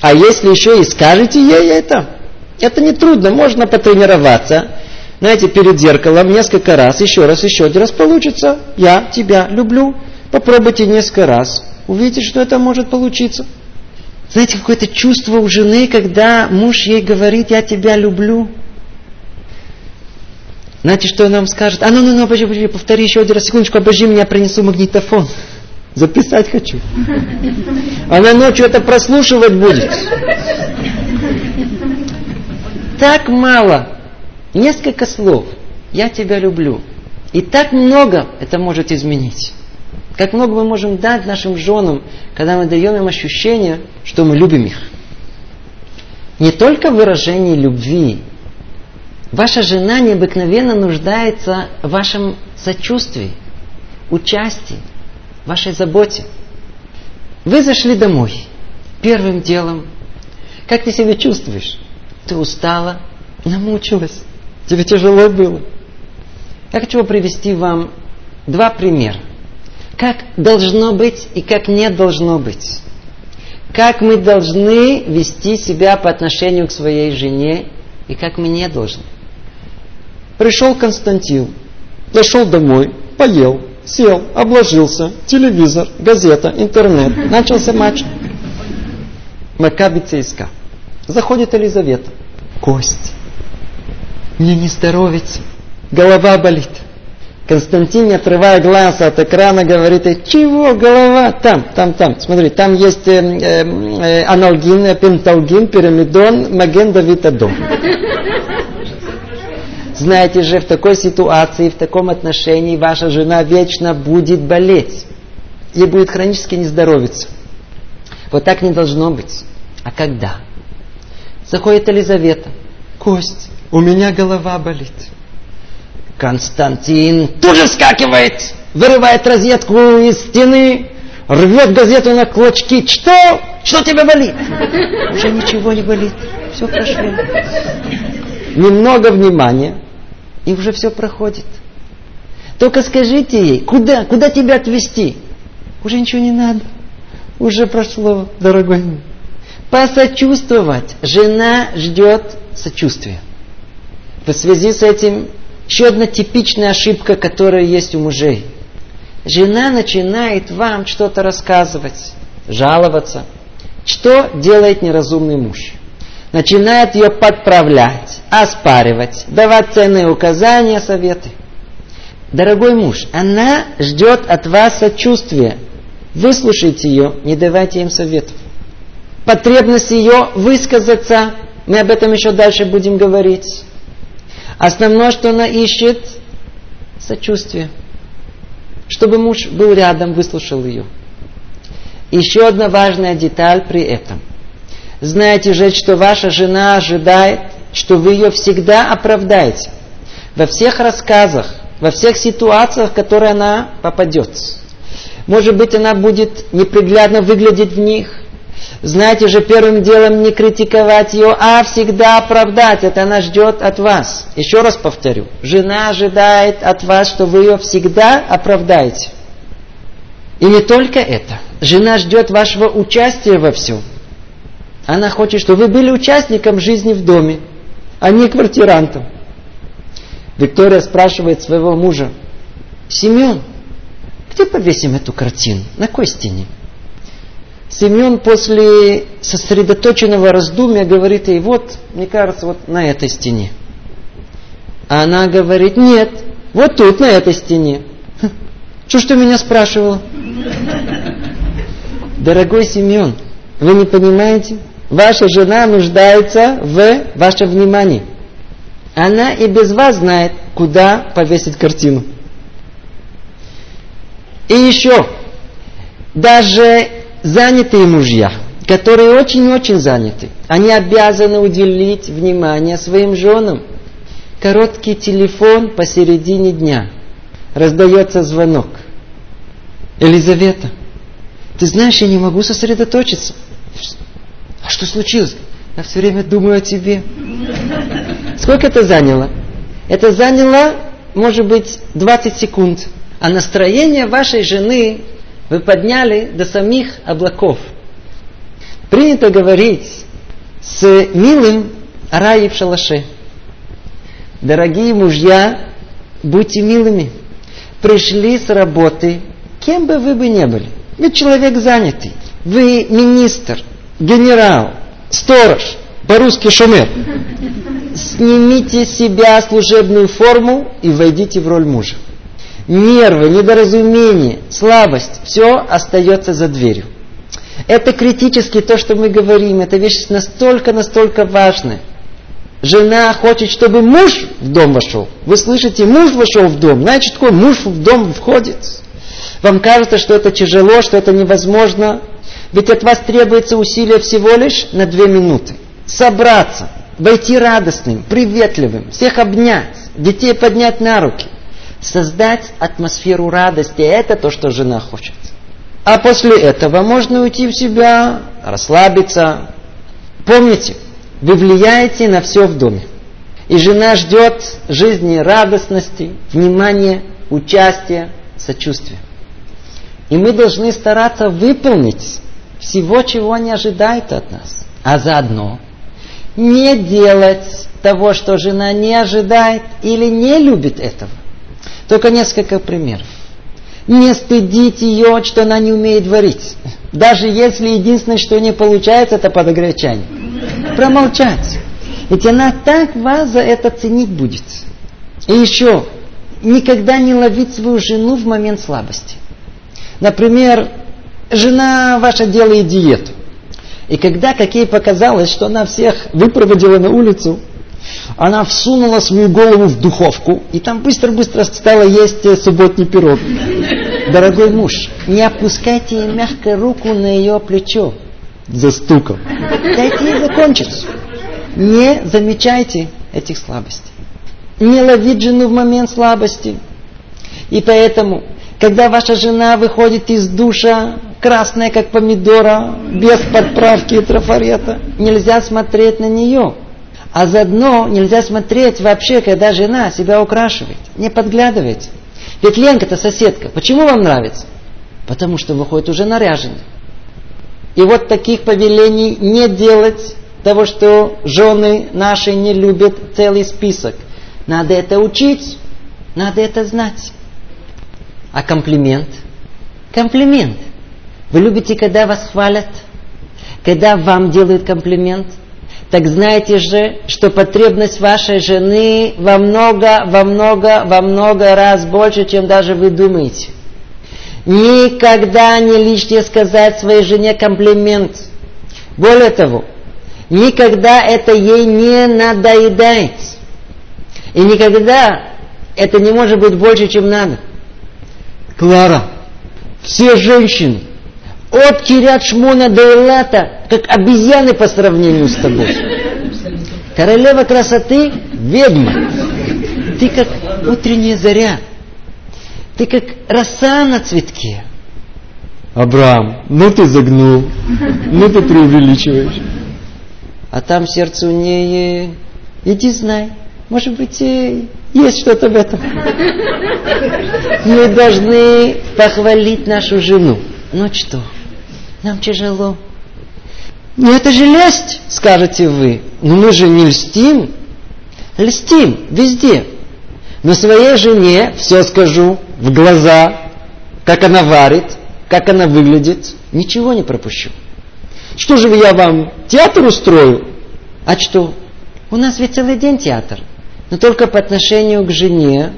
А если еще и скажете ей это, это не трудно, можно потренироваться. Знаете, перед зеркалом несколько раз, еще раз, еще один раз получится. Я тебя люблю. Попробуйте несколько раз. Увидите, что это может получиться. Знаете, какое-то чувство у жены, когда муж ей говорит, я тебя люблю. Знаете, что она вам скажет? А ну, ну, ну, обожди, обожди, повтори еще один раз, секундочку, обожди меня, принесу магнитофон. Записать хочу. Она ночью это прослушивать будет. Так мало. Несколько слов. Я тебя люблю. И так много это может изменить. Как много мы можем дать нашим женам, когда мы даем им ощущение, что мы любим их. Не только в выражении любви. Ваша жена необыкновенно нуждается в вашем сочувствии, участии, вашей заботе. Вы зашли домой. Первым делом, как ты себя чувствуешь? Ты устала, намучилась, тебе тяжело было. Я хочу привести вам два примера. Как должно быть и как не должно быть. Как мы должны вести себя по отношению к своей жене и как мы не должны. Пришел Константин, зашел домой, поел, Сел, обложился, телевизор, газета, интернет. Начался матч. Макаби ЦСКА. Заходит Елизавета. Кость. Мне не здоровится. Голова болит. Константин, не отрывая глаз от экрана, говорит, чего голова? Там, там, там. Смотри, там есть э, э, э аналгин, пенталгин, пирамидон, маген, давитадон. Знаете же, в такой ситуации, в таком отношении ваша жена вечно будет болеть. Ей будет хронически не здоровиться. Вот так не должно быть. А когда? Заходит Елизавета. Кость, у меня голова болит. Константин тут же вскакивает, вырывает розетку из стены, рвет газету на клочки. Что? Что тебе болит? Уже ничего не болит. Все прошло. Немного внимания, и уже все проходит. Только скажите ей, куда, куда тебя отвезти? Уже ничего не надо. Уже прошло, дорогой мой. Посочувствовать. Жена ждет сочувствия. В связи с этим еще одна типичная ошибка, которая есть у мужей. Жена начинает вам что-то рассказывать, жаловаться. Что делает неразумный муж? начинает ее подправлять, оспаривать, давать ценные указания, советы. Дорогой муж, она ждет от вас сочувствия. Выслушайте ее, не давайте им советов. Потребность ее высказаться, мы об этом еще дальше будем говорить. Основное, что она ищет, сочувствие. Чтобы муж был рядом, выслушал ее. Еще одна важная деталь при этом – знаете же, что ваша жена ожидает, что вы ее всегда оправдаете. Во всех рассказах, во всех ситуациях, в которые она попадет. Может быть, она будет неприглядно выглядеть в них. Знаете же, первым делом не критиковать ее, а всегда оправдать. Это она ждет от вас. Еще раз повторю. Жена ожидает от вас, что вы ее всегда оправдаете. И не только это. Жена ждет вашего участия во всем. Она хочет, чтобы вы были участником жизни в доме, а не квартирантом. Виктория спрашивает своего мужа, Семен, где повесим эту картину? На какой стене? Семен после сосредоточенного раздумья говорит ей, вот, мне кажется, вот на этой стене. А она говорит, нет, вот тут, на этой стене. Что ж ты меня спрашивал? Дорогой Семен, вы не понимаете? Ваша жена нуждается в вашем внимании. Она и без вас знает, куда повесить картину. И еще, даже занятые мужья, которые очень-очень заняты. Они обязаны уделить внимание своим женам. Короткий телефон посередине дня. Раздается звонок. Елизавета, ты знаешь, я не могу сосредоточиться. А что случилось? Я все время думаю о тебе. Сколько это заняло? Это заняло, может быть, 20 секунд. А настроение вашей жены вы подняли до самих облаков. Принято говорить с милым рай в шалаше. Дорогие мужья, будьте милыми. Пришли с работы, кем бы вы бы не были. Вы человек занятый. Вы министр, генерал, сторож, по-русски шумер. Снимите с себя служебную форму и войдите в роль мужа. Нервы, недоразумение, слабость, все остается за дверью. Это критически то, что мы говорим. Это вещь настолько-настолько важная. Жена хочет, чтобы муж в дом вошел. Вы слышите, муж вошел в дом. Знаете, что такое муж в дом входит? Вам кажется, что это тяжело, что это невозможно. Ведь от вас требуется усилие всего лишь на две минуты. Собраться, войти радостным, приветливым, всех обнять, детей поднять на руки. Создать атмосферу радости. Это то, что жена хочет. А после этого можно уйти в себя, расслабиться. Помните, вы влияете на все в доме. И жена ждет жизни радостности, внимания, участия, сочувствия. И мы должны стараться выполнить всего, чего они ожидают от нас. А заодно не делать того, что жена не ожидает или не любит этого. Только несколько примеров. Не стыдить ее, что она не умеет варить. Даже если единственное, что не получается, это подогреть чайник. Промолчать. Ведь она так вас за это ценить будет. И еще, никогда не ловить свою жену в момент слабости. Например, жена ваша делает диету. И когда, как ей показалось, что она всех выпроводила на улицу, она всунула свою голову в духовку и там быстро-быстро стала есть э, субботний пирог. Дорогой муж, не опускайте мягко руку на ее плечо. Застукал. Дайте ей закончить. Не замечайте этих слабостей. Не ловить жену в момент слабости. И поэтому, когда ваша жена выходит из душа, красная как помидора, без подправки и трафарета, нельзя смотреть на нее. А заодно нельзя смотреть вообще, когда жена себя украшивает. Не подглядывайте. Ведь Ленка-то соседка. Почему вам нравится? Потому что выходит уже наряженный. И вот таких повелений не делать того, что жены наши не любят целый список. Надо это учить, надо это знать. А комплимент? Комплимент. Вы любите, когда вас хвалят? Когда вам делают комплимент – так знаете же, что потребность вашей жены во много, во много, во много раз больше, чем даже вы думаете. Никогда не лишнее сказать своей жене комплимент. Более того, никогда это ей не надоедает. И никогда это не может быть больше, чем надо. Клара, все женщины от Кирят Шмона до Элата, как обезьяны по сравнению с тобой. Королева красоты – ведьма. Ты как утренняя заря. Ты как роса на цветке. Абрам, ну ты загнул, ну ты преувеличиваешь. А там сердце у нее, иди знай, может быть, есть что-то в этом. Мы должны похвалить нашу жену. Ну что? Нам тяжело. Ну это же лесть, скажете вы. Но мы же не льстим. Льстим везде. Но своей жене все скажу в глаза, как она варит, как она выглядит. Ничего не пропущу. Что же я вам театр устрою? А что? У нас ведь целый день театр. Но только по отношению к жене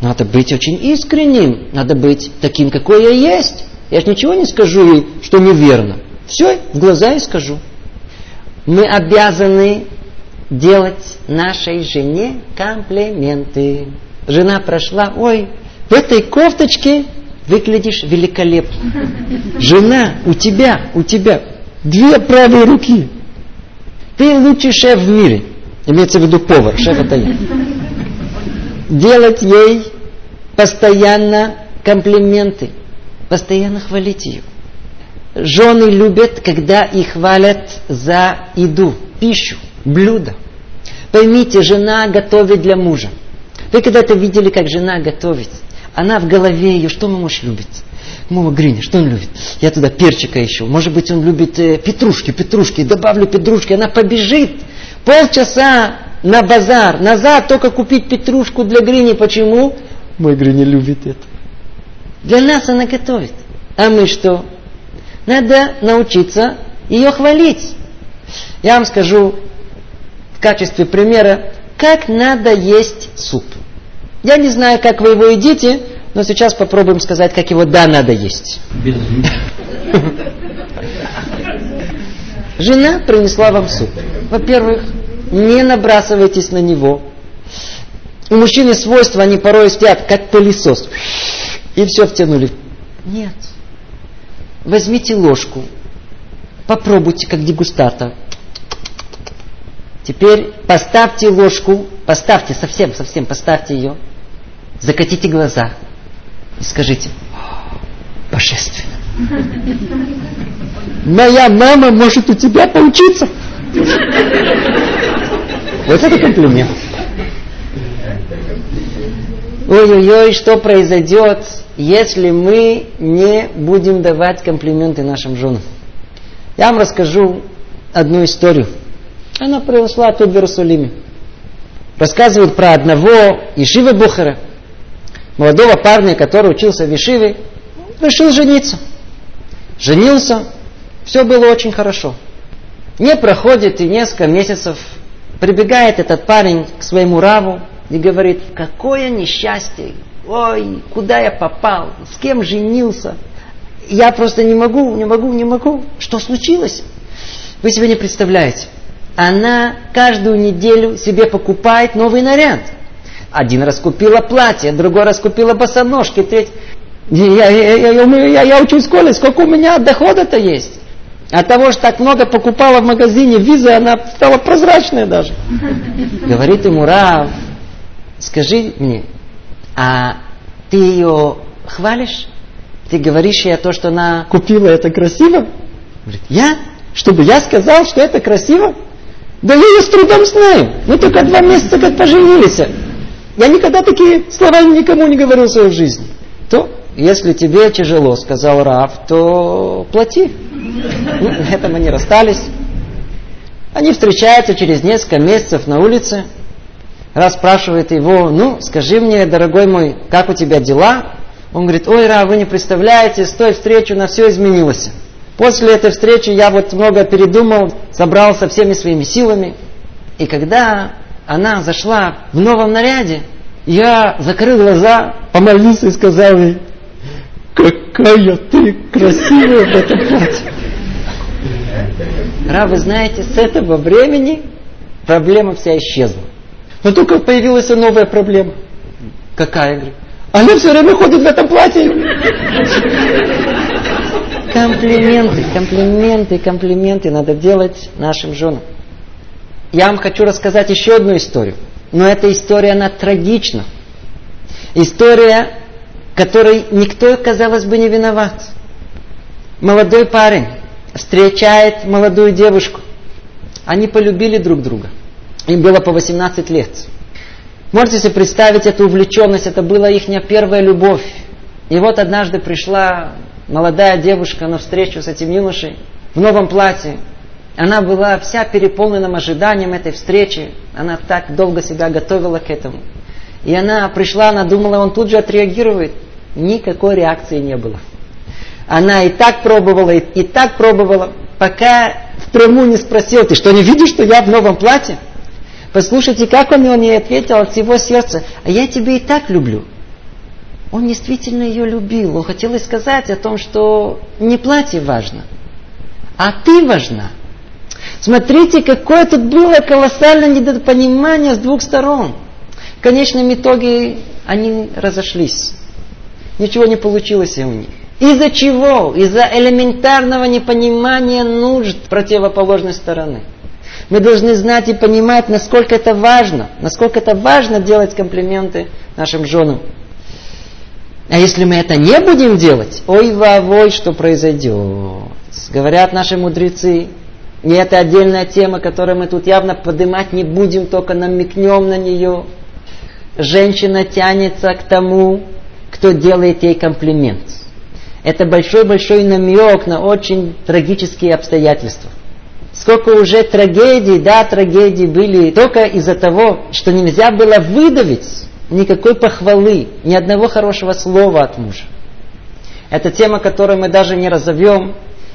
надо быть очень искренним. Надо быть таким, какой я есть. Я же ничего не скажу ей, что неверно. Все, в глаза и скажу. Мы обязаны делать нашей жене комплименты. Жена прошла, ой, в этой кофточке выглядишь великолепно. Жена, у тебя, у тебя. Две правые руки. Ты лучший шеф в мире. Имеется в виду повар, шеф это я. Делать ей постоянно комплименты, постоянно хвалить ее. Жены любят, когда их хвалят за еду, пищу, блюдо. Поймите, жена готовит для мужа. Вы когда-то видели, как жена готовит? Она в голове ее, что муж любит? Мама Гриня, что он любит? Я туда перчика ищу. Может быть, он любит э, петрушки, петрушки. Добавлю петрушки. Она побежит полчаса на базар. Назад только купить петрушку для Грини. Почему? Мой Гриня любит это. Для нас она готовит. А мы что? Надо научиться ее хвалить. Я вам скажу в качестве примера, как надо есть суп. Я не знаю, как вы его едите, но сейчас попробуем сказать, как его да надо есть. Жена принесла вам суп. Во-первых, не набрасывайтесь на него. У мужчины свойства, они порой спят, как пылесос. И все втянули. Нет. Возьмите ложку. Попробуйте, как дегустатор. Теперь поставьте ложку, поставьте совсем, совсем поставьте ее, закатите глаза и скажите, божественно. Моя мама может у тебя поучиться. Вот это комплимент. Ой-ой-ой, что произойдет, если мы не будем давать комплименты нашим женам? Я вам расскажу одну историю. Она произошла тут в Иерусалиме. Рассказывают про одного Ишива Бухара, молодого парня, который учился в Ишиве, решил жениться. Женился, все было очень хорошо. Не проходит и несколько месяцев, прибегает этот парень к своему раву и говорит, какое несчастье, ой, куда я попал, с кем женился, я просто не могу, не могу, не могу. Что случилось? Вы себе не представляете она каждую неделю себе покупает новый наряд. Один раз купила платье, другой раз купила босоножки, третий... Я, я, я, я, я учусь в школе, сколько у меня дохода-то есть. От того, что так много покупала в магазине виза, она стала прозрачная даже. Говорит ему Рав, скажи мне, а ты ее хвалишь? Ты говоришь ей то, что она купила, это красиво? Говорит, я? Чтобы я сказал, что это красиво? Да я ее с трудом знаю. Мы только два месяца как поженились. Я никогда такие слова никому не говорил в своей жизни. То, если тебе тяжело, сказал Раф, то плати. Ну, на этом они расстались. Они встречаются через несколько месяцев на улице. Раз спрашивает его, ну, скажи мне, дорогой мой, как у тебя дела? Он говорит, ой, Ра, вы не представляете, с той встречи на все изменилось. После этой встречи я вот много передумал, собрался всеми своими силами. И когда она зашла в новом наряде, я закрыл глаза, помолился и сказал ей, какая ты красивая в этом платье. Ра, вы знаете, с этого времени проблема вся исчезла. Но только появилась новая проблема. Какая? Говорю, она все время ходит в этом платье. Комплименты, комплименты, комплименты надо делать нашим женам. Я вам хочу рассказать еще одну историю. Но эта история, она трагична. История, которой никто, казалось бы, не виноват. Молодой парень встречает молодую девушку. Они полюбили друг друга. Им было по 18 лет. Можете себе представить эту увлеченность, это была их первая любовь. И вот однажды пришла молодая девушка на встречу с этим юношей в новом платье. Она была вся переполненным ожиданием этой встречи. Она так долго себя готовила к этому. И она пришла, она думала, он тут же отреагирует. Никакой реакции не было. Она и так пробовала, и, и так пробовала, пока в прямую не спросил, ты что, не видишь, что я в новом платье? Послушайте, как он ей ответил от всего сердца, а я тебя и так люблю. Он действительно ее любил. Он хотел сказать о том, что не платье важно, а ты важна. Смотрите, какое тут было колоссальное недопонимание с двух сторон. В конечном итоге они разошлись. Ничего не получилось у них. Из-за чего? Из-за элементарного непонимания нужд противоположной стороны. Мы должны знать и понимать, насколько это важно, насколько это важно делать комплименты нашим женам. А если мы это не будем делать, ой вовой, что произойдет. Говорят наши мудрецы, и это отдельная тема, которую мы тут явно поднимать не будем, только намекнем на нее. Женщина тянется к тому, кто делает ей комплимент. Это большой-большой намек на очень трагические обстоятельства. Сколько уже трагедий, да, трагедий были только из-за того, что нельзя было выдавить никакой похвалы, ни одного хорошего слова от мужа. Это тема, которую мы даже не разовьем,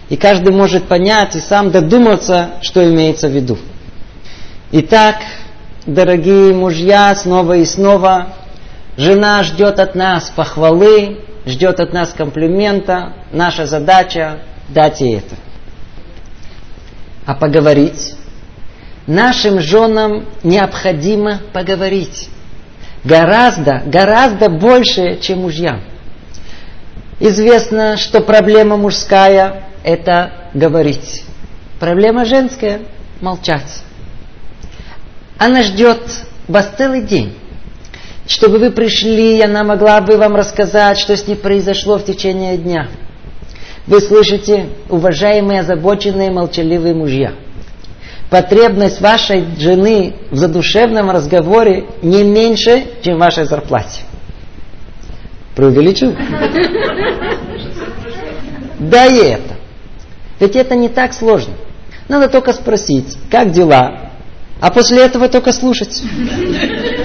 и каждый может понять и сам додуматься, что имеется в виду. Итак, дорогие мужья, снова и снова, жена ждет от нас похвалы, ждет от нас комплимента, наша задача дать ей это. А поговорить? Нашим женам необходимо поговорить. Гораздо, гораздо больше, чем мужьям. Известно, что проблема мужская – это говорить. Проблема женская – молчать. Она ждет вас целый день, чтобы вы пришли, она могла бы вам рассказать, что с ней произошло в течение дня. Вы слышите, уважаемые, озабоченные, молчаливые мужья – потребность вашей жены в задушевном разговоре не меньше, чем вашей зарплате. Преувеличил? Да и это. Ведь это не так сложно. Надо только спросить, как дела, а после этого только слушать.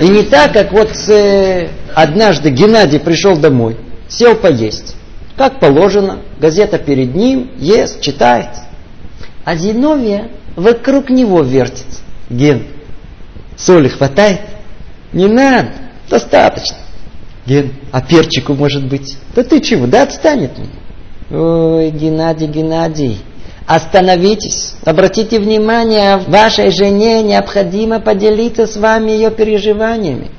И не так, как вот э, однажды Геннадий пришел домой, сел поесть. Как положено, газета перед ним, ест, читает. А Зиновия вокруг него вертится. Ген, соли хватает? Не надо, достаточно. Ген, а перчику может быть? Да ты чего, да отстанет от Ой, Геннадий, Геннадий, остановитесь, обратите внимание, вашей жене необходимо поделиться с вами ее переживаниями.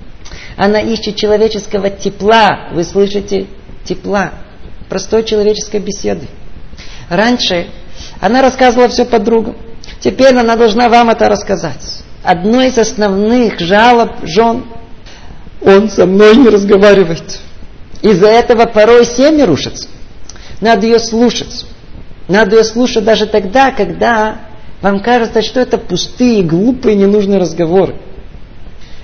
Она ищет человеческого тепла, вы слышите? Тепла, простой человеческой беседы. Раньше она рассказывала все подругам. Теперь она должна вам это рассказать. Одно из основных жалоб жен – он со мной не разговаривает. Из-за этого порой семьи рушатся. Надо ее слушать. Надо ее слушать даже тогда, когда вам кажется, что это пустые, глупые, ненужные разговоры.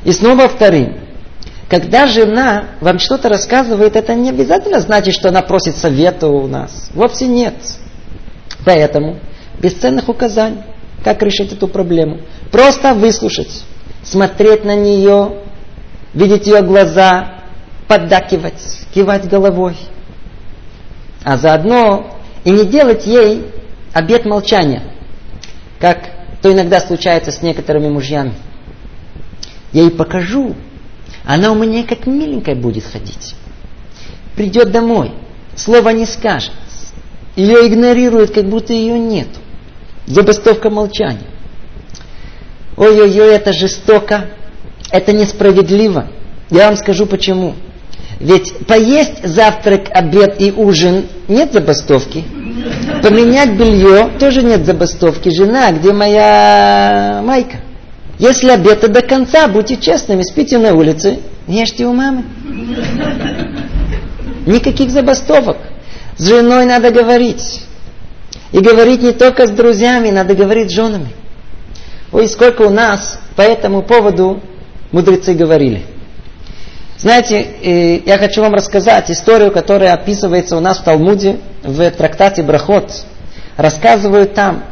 И снова повторим. Когда жена вам что-то рассказывает, это не обязательно значит, что она просит совета у нас. Вовсе нет. Поэтому бесценных указаний как решить эту проблему? Просто выслушать, смотреть на нее, видеть ее глаза, поддакивать, кивать головой. А заодно и не делать ей обед молчания, как то иногда случается с некоторыми мужьями. Я ей покажу, она у меня как миленькая будет ходить. Придет домой, слова не скажет, ее игнорируют, как будто ее нету. Забастовка молчания. Ой-ой-ой, это жестоко, это несправедливо. Я вам скажу почему. Ведь поесть завтрак, обед и ужин нет забастовки. Поменять белье тоже нет забастовки. Жена, где моя майка? Если обед до конца, будьте честными, спите на улице, ешьте у мамы. Никаких забастовок. С женой надо говорить. И говорить не только с друзьями, надо говорить с женами. Ой, сколько у нас по этому поводу мудрецы говорили. Знаете, э, я хочу вам рассказать историю, которая описывается у нас в Талмуде, в трактате Брахот. Рассказывают там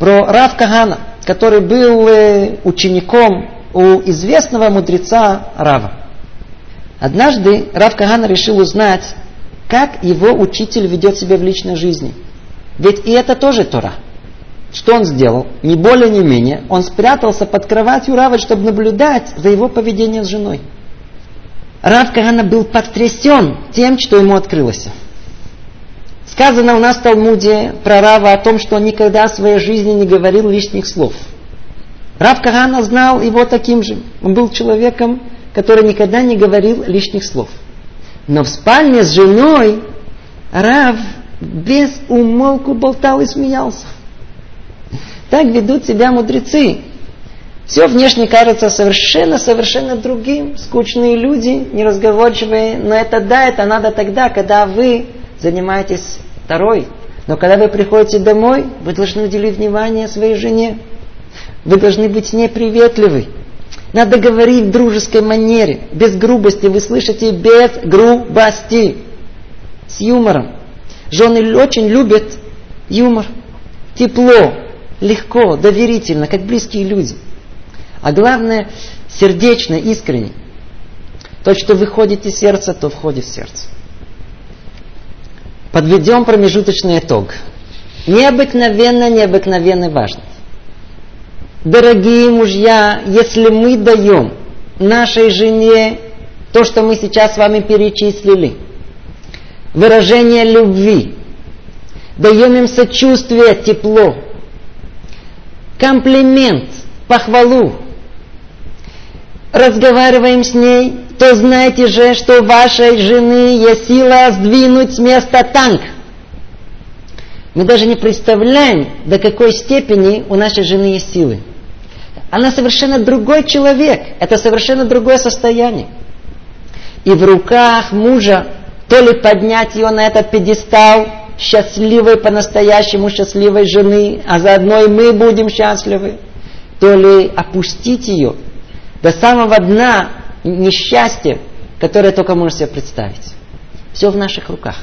про Рав Кагана, который был э, учеником у известного мудреца Рава. Однажды Рав Кагана решил узнать, как его учитель ведет себя в личной жизни – ведь и это тоже Тора. Что он сделал? Не более, не менее. Он спрятался под кроватью Рава, чтобы наблюдать за его поведением с женой. Рав Кагана был потрясен тем, что ему открылось. Сказано у нас в Талмуде про Рава о том, что он никогда в своей жизни не говорил лишних слов. Рав Кагана знал его таким же. Он был человеком, который никогда не говорил лишних слов. Но в спальне с женой Рав без умолку болтал и смеялся. Так ведут себя мудрецы. Все внешне кажется совершенно-совершенно другим. Скучные люди, неразговорчивые. Но это да, это надо тогда, когда вы занимаетесь второй. Но когда вы приходите домой, вы должны уделить внимание своей жене. Вы должны быть с ней приветливы. Надо говорить в дружеской манере, без грубости. Вы слышите, без грубости. С юмором. Жены очень любят юмор. Тепло, легко, доверительно, как близкие люди. А главное, сердечно, искренне. То, что выходит из сердца, то входит в сердце. Подведем промежуточный итог. Необыкновенно, необыкновенно важно. Дорогие мужья, если мы даем нашей жене то, что мы сейчас с вами перечислили, выражение любви, даем им сочувствие, тепло, комплимент, похвалу, разговариваем с ней, то знаете же, что у вашей жены есть сила сдвинуть с места танк. Мы даже не представляем, до какой степени у нашей жены есть силы. Она совершенно другой человек. Это совершенно другое состояние. И в руках мужа то ли поднять ее на этот пьедестал счастливой, по-настоящему счастливой жены, а заодно и мы будем счастливы, то ли опустить ее до самого дна несчастья, которое только можно себе представить. Все в наших руках.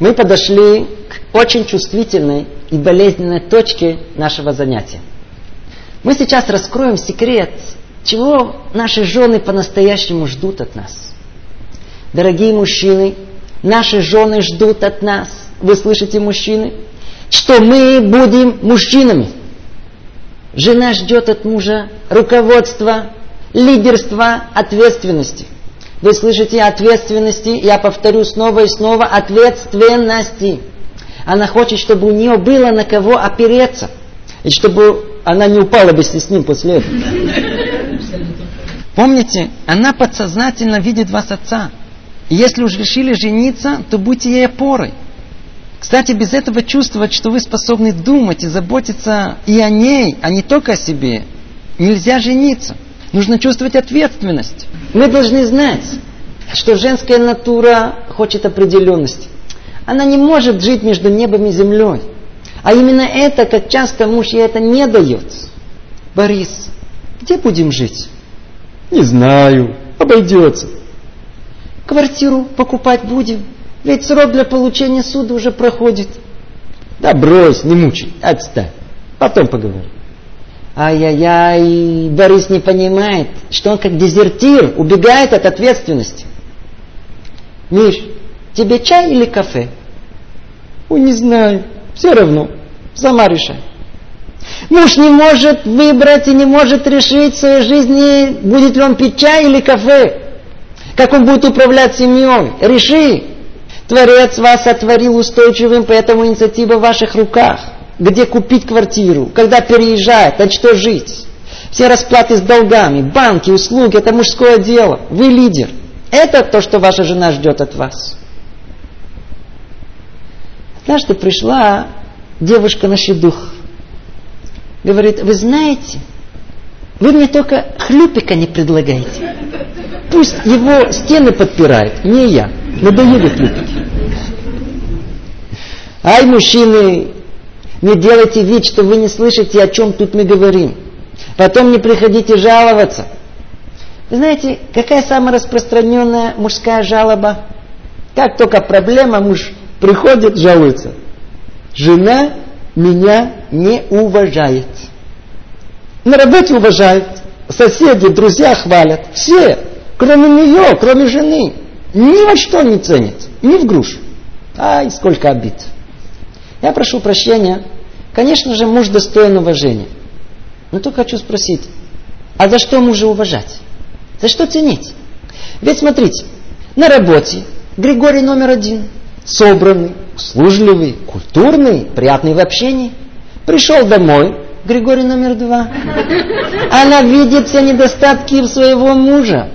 Мы подошли к очень чувствительной и болезненной точке нашего занятия. Мы сейчас раскроем секрет, чего наши жены по-настоящему ждут от нас. Дорогие мужчины, наши жены ждут от нас, вы слышите, мужчины, что мы будем мужчинами. Жена ждет от мужа руководства, лидерства, ответственности. Вы слышите ответственности, я повторю снова и снова, ответственности. Она хочет, чтобы у нее было на кого опереться. И чтобы она не упала бы с ним после этого. Помните, она подсознательно видит вас отца. И если уж решили жениться, то будьте ей опорой. Кстати, без этого чувствовать, что вы способны думать и заботиться и о ней, а не только о себе, нельзя жениться. Нужно чувствовать ответственность. Мы должны знать, что женская натура хочет определенности. Она не может жить между небом и землей. А именно это, как часто муж ей это не дает. Борис, где будем жить? Не знаю, обойдется. Квартиру покупать будем. Ведь срок для получения суда уже проходит. Да брось, не мучай, отстань. Потом поговорим. Ай-яй-яй, Борис не понимает, что он как дезертир убегает от ответственности. Миш, тебе чай или кафе? Ой, не знаю, все равно, сама решай. Муж не может выбрать и не может решить в своей жизни, будет ли он пить чай или кафе. Как он будет управлять семьей. Реши. Творец вас сотворил устойчивым, поэтому инициатива в ваших руках. Где купить квартиру, когда переезжать, а что жить. Все расплаты с долгами, банки, услуги, это мужское дело. Вы лидер. Это то, что ваша жена ждет от вас. Однажды пришла девушка на щедух. Говорит, вы знаете, вы мне только хлюпика не предлагаете. Пусть его стены подпирает, не я. Надоели хлюпики. Ай, мужчины, не делайте вид, что вы не слышите, о чем тут мы говорим. Потом не приходите жаловаться. Вы знаете, какая самая распространенная мужская жалоба? Как только проблема, муж приходит, жалуется. Жена меня не уважает. На работе уважают, соседи, друзья хвалят. Все, кроме нее, кроме жены. Ни во что не ценят, ни в грушу. Ай, сколько обид. Я прошу прощения. Конечно же, муж достоин уважения. Но только хочу спросить, а за что мужа уважать? За что ценить? Ведь смотрите, на работе Григорий номер один, собранный, услужливый, культурный, приятный в общении. Пришел домой, Григорий номер два. Она видит все недостатки своего мужа.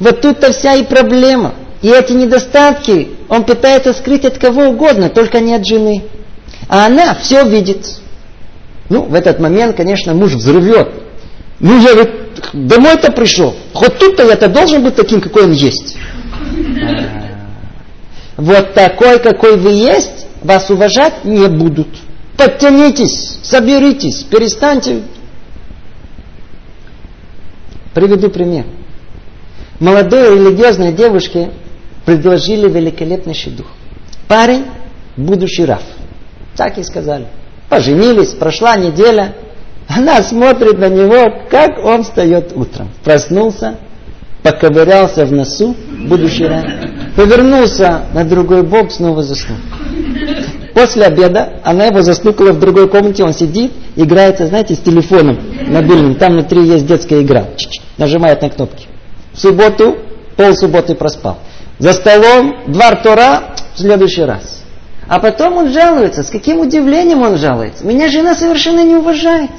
Вот тут-то вся и проблема. И эти недостатки он пытается скрыть от кого угодно, только не от жены. А она все видит. Ну, в этот момент, конечно, муж взрывет. Ну, я ведь домой-то пришел. Хоть тут-то я-то должен быть таким, какой он есть. Вот такой, какой вы есть, вас уважать не будут. Подтянитесь, соберитесь, перестаньте. Приведу пример. Молодой религиозной девушке предложили великолепный шедух. Парень, будущий раф. Так и сказали. Поженились, прошла неделя. Она смотрит на него, как он встает утром. Проснулся, поковырялся в носу, будущий раф. Повернулся на другой бок, снова заснул. После обеда она его застукала в другой комнате, он сидит, играется, знаете, с телефоном мобильным. Там внутри есть детская игра. Ч -ч нажимает на кнопки. В субботу, пол субботы проспал. За столом, два Тора, в следующий раз. А потом он жалуется. С каким удивлением он жалуется? Меня жена совершенно не уважает.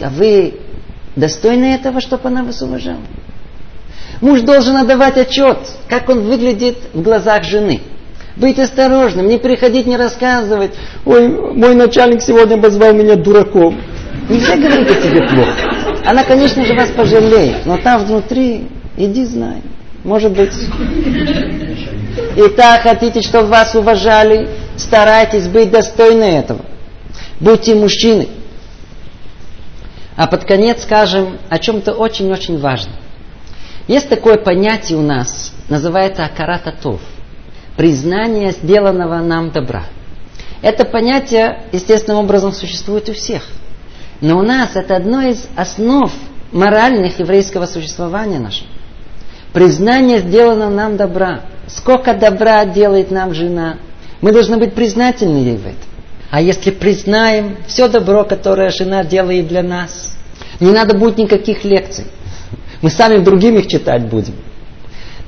А вы достойны этого, чтобы она вас уважала? Муж должен отдавать отчет, как он выглядит в глазах жены. Быть осторожным, не приходить, не рассказывать. Ой, мой начальник сегодня обозвал меня дураком. Нельзя говорить о тебе плохо. Она, конечно же, вас пожалеет, но там внутри, иди знай. Может быть. Итак, хотите, чтобы вас уважали, старайтесь быть достойны этого. Будьте мужчиной. А под конец скажем о чем-то очень-очень важном. Есть такое понятие у нас, называется акарататов. Признание сделанного нам добра. Это понятие естественным образом существует у всех. Но у нас это одно из основ моральных еврейского существования нашего. Признание сделано нам добра. Сколько добра делает нам жена. Мы должны быть признательны ей в этом. А если признаем все добро, которое жена делает для нас, не надо будет никаких лекций. Мы сами другим их читать будем.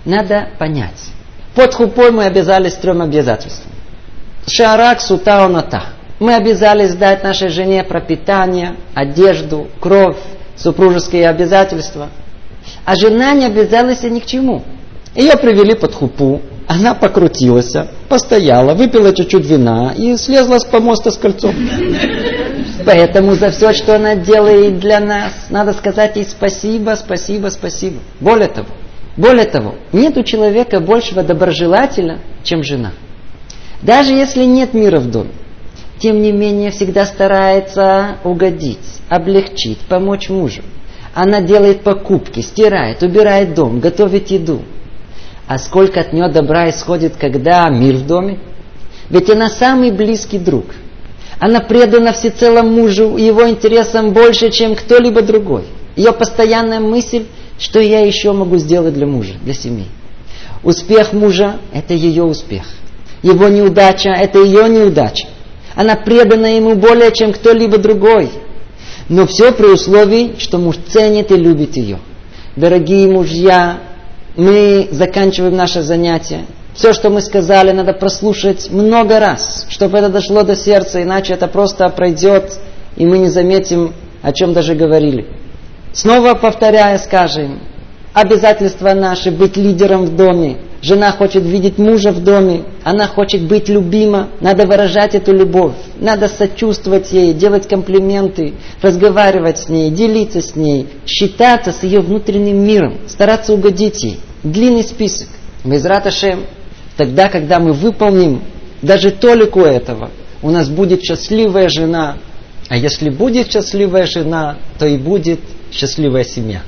Надо понять. Под хупой мы обязались трем обязательствам. Шарак, сута, оната. Мы обязались дать нашей жене пропитание, одежду, кровь, супружеские обязательства. А жена не обязалась ни к чему. Ее привели под хупу, она покрутилась, постояла, выпила чуть-чуть вина и слезла с помоста с кольцом. Поэтому за все, что она делает для нас, надо сказать ей спасибо, спасибо, спасибо. Более того, более того, нет у человека большего доброжелателя, чем жена. Даже если нет мира в доме, тем не менее всегда старается угодить, облегчить, помочь мужу. Она делает покупки, стирает, убирает дом, готовит еду. А сколько от нее добра исходит, когда мир в доме? Ведь она самый близкий друг. Она предана всецело мужу и его интересам больше, чем кто-либо другой. Ее постоянная мысль, что я еще могу сделать для мужа, для семьи. Успех мужа – это ее успех. Его неудача – это ее неудача. Она предана ему более, чем кто-либо другой. Но все при условии, что муж ценит и любит ее. Дорогие мужья, мы заканчиваем наше занятие. Все, что мы сказали, надо прослушать много раз, чтобы это дошло до сердца, иначе это просто пройдет, и мы не заметим, о чем даже говорили. Снова повторяя, скажем, обязательства наши быть лидером в доме. Жена хочет видеть мужа в доме, она хочет быть любима, надо выражать эту любовь, надо сочувствовать ей, делать комплименты, разговаривать с ней, делиться с ней, считаться с ее внутренним миром, стараться угодить ей. Длинный список. Безрат Ашем, тогда, когда мы выполним даже толику этого, у нас будет счастливая жена. А если будет счастливая жена, то и будет счастливая семья.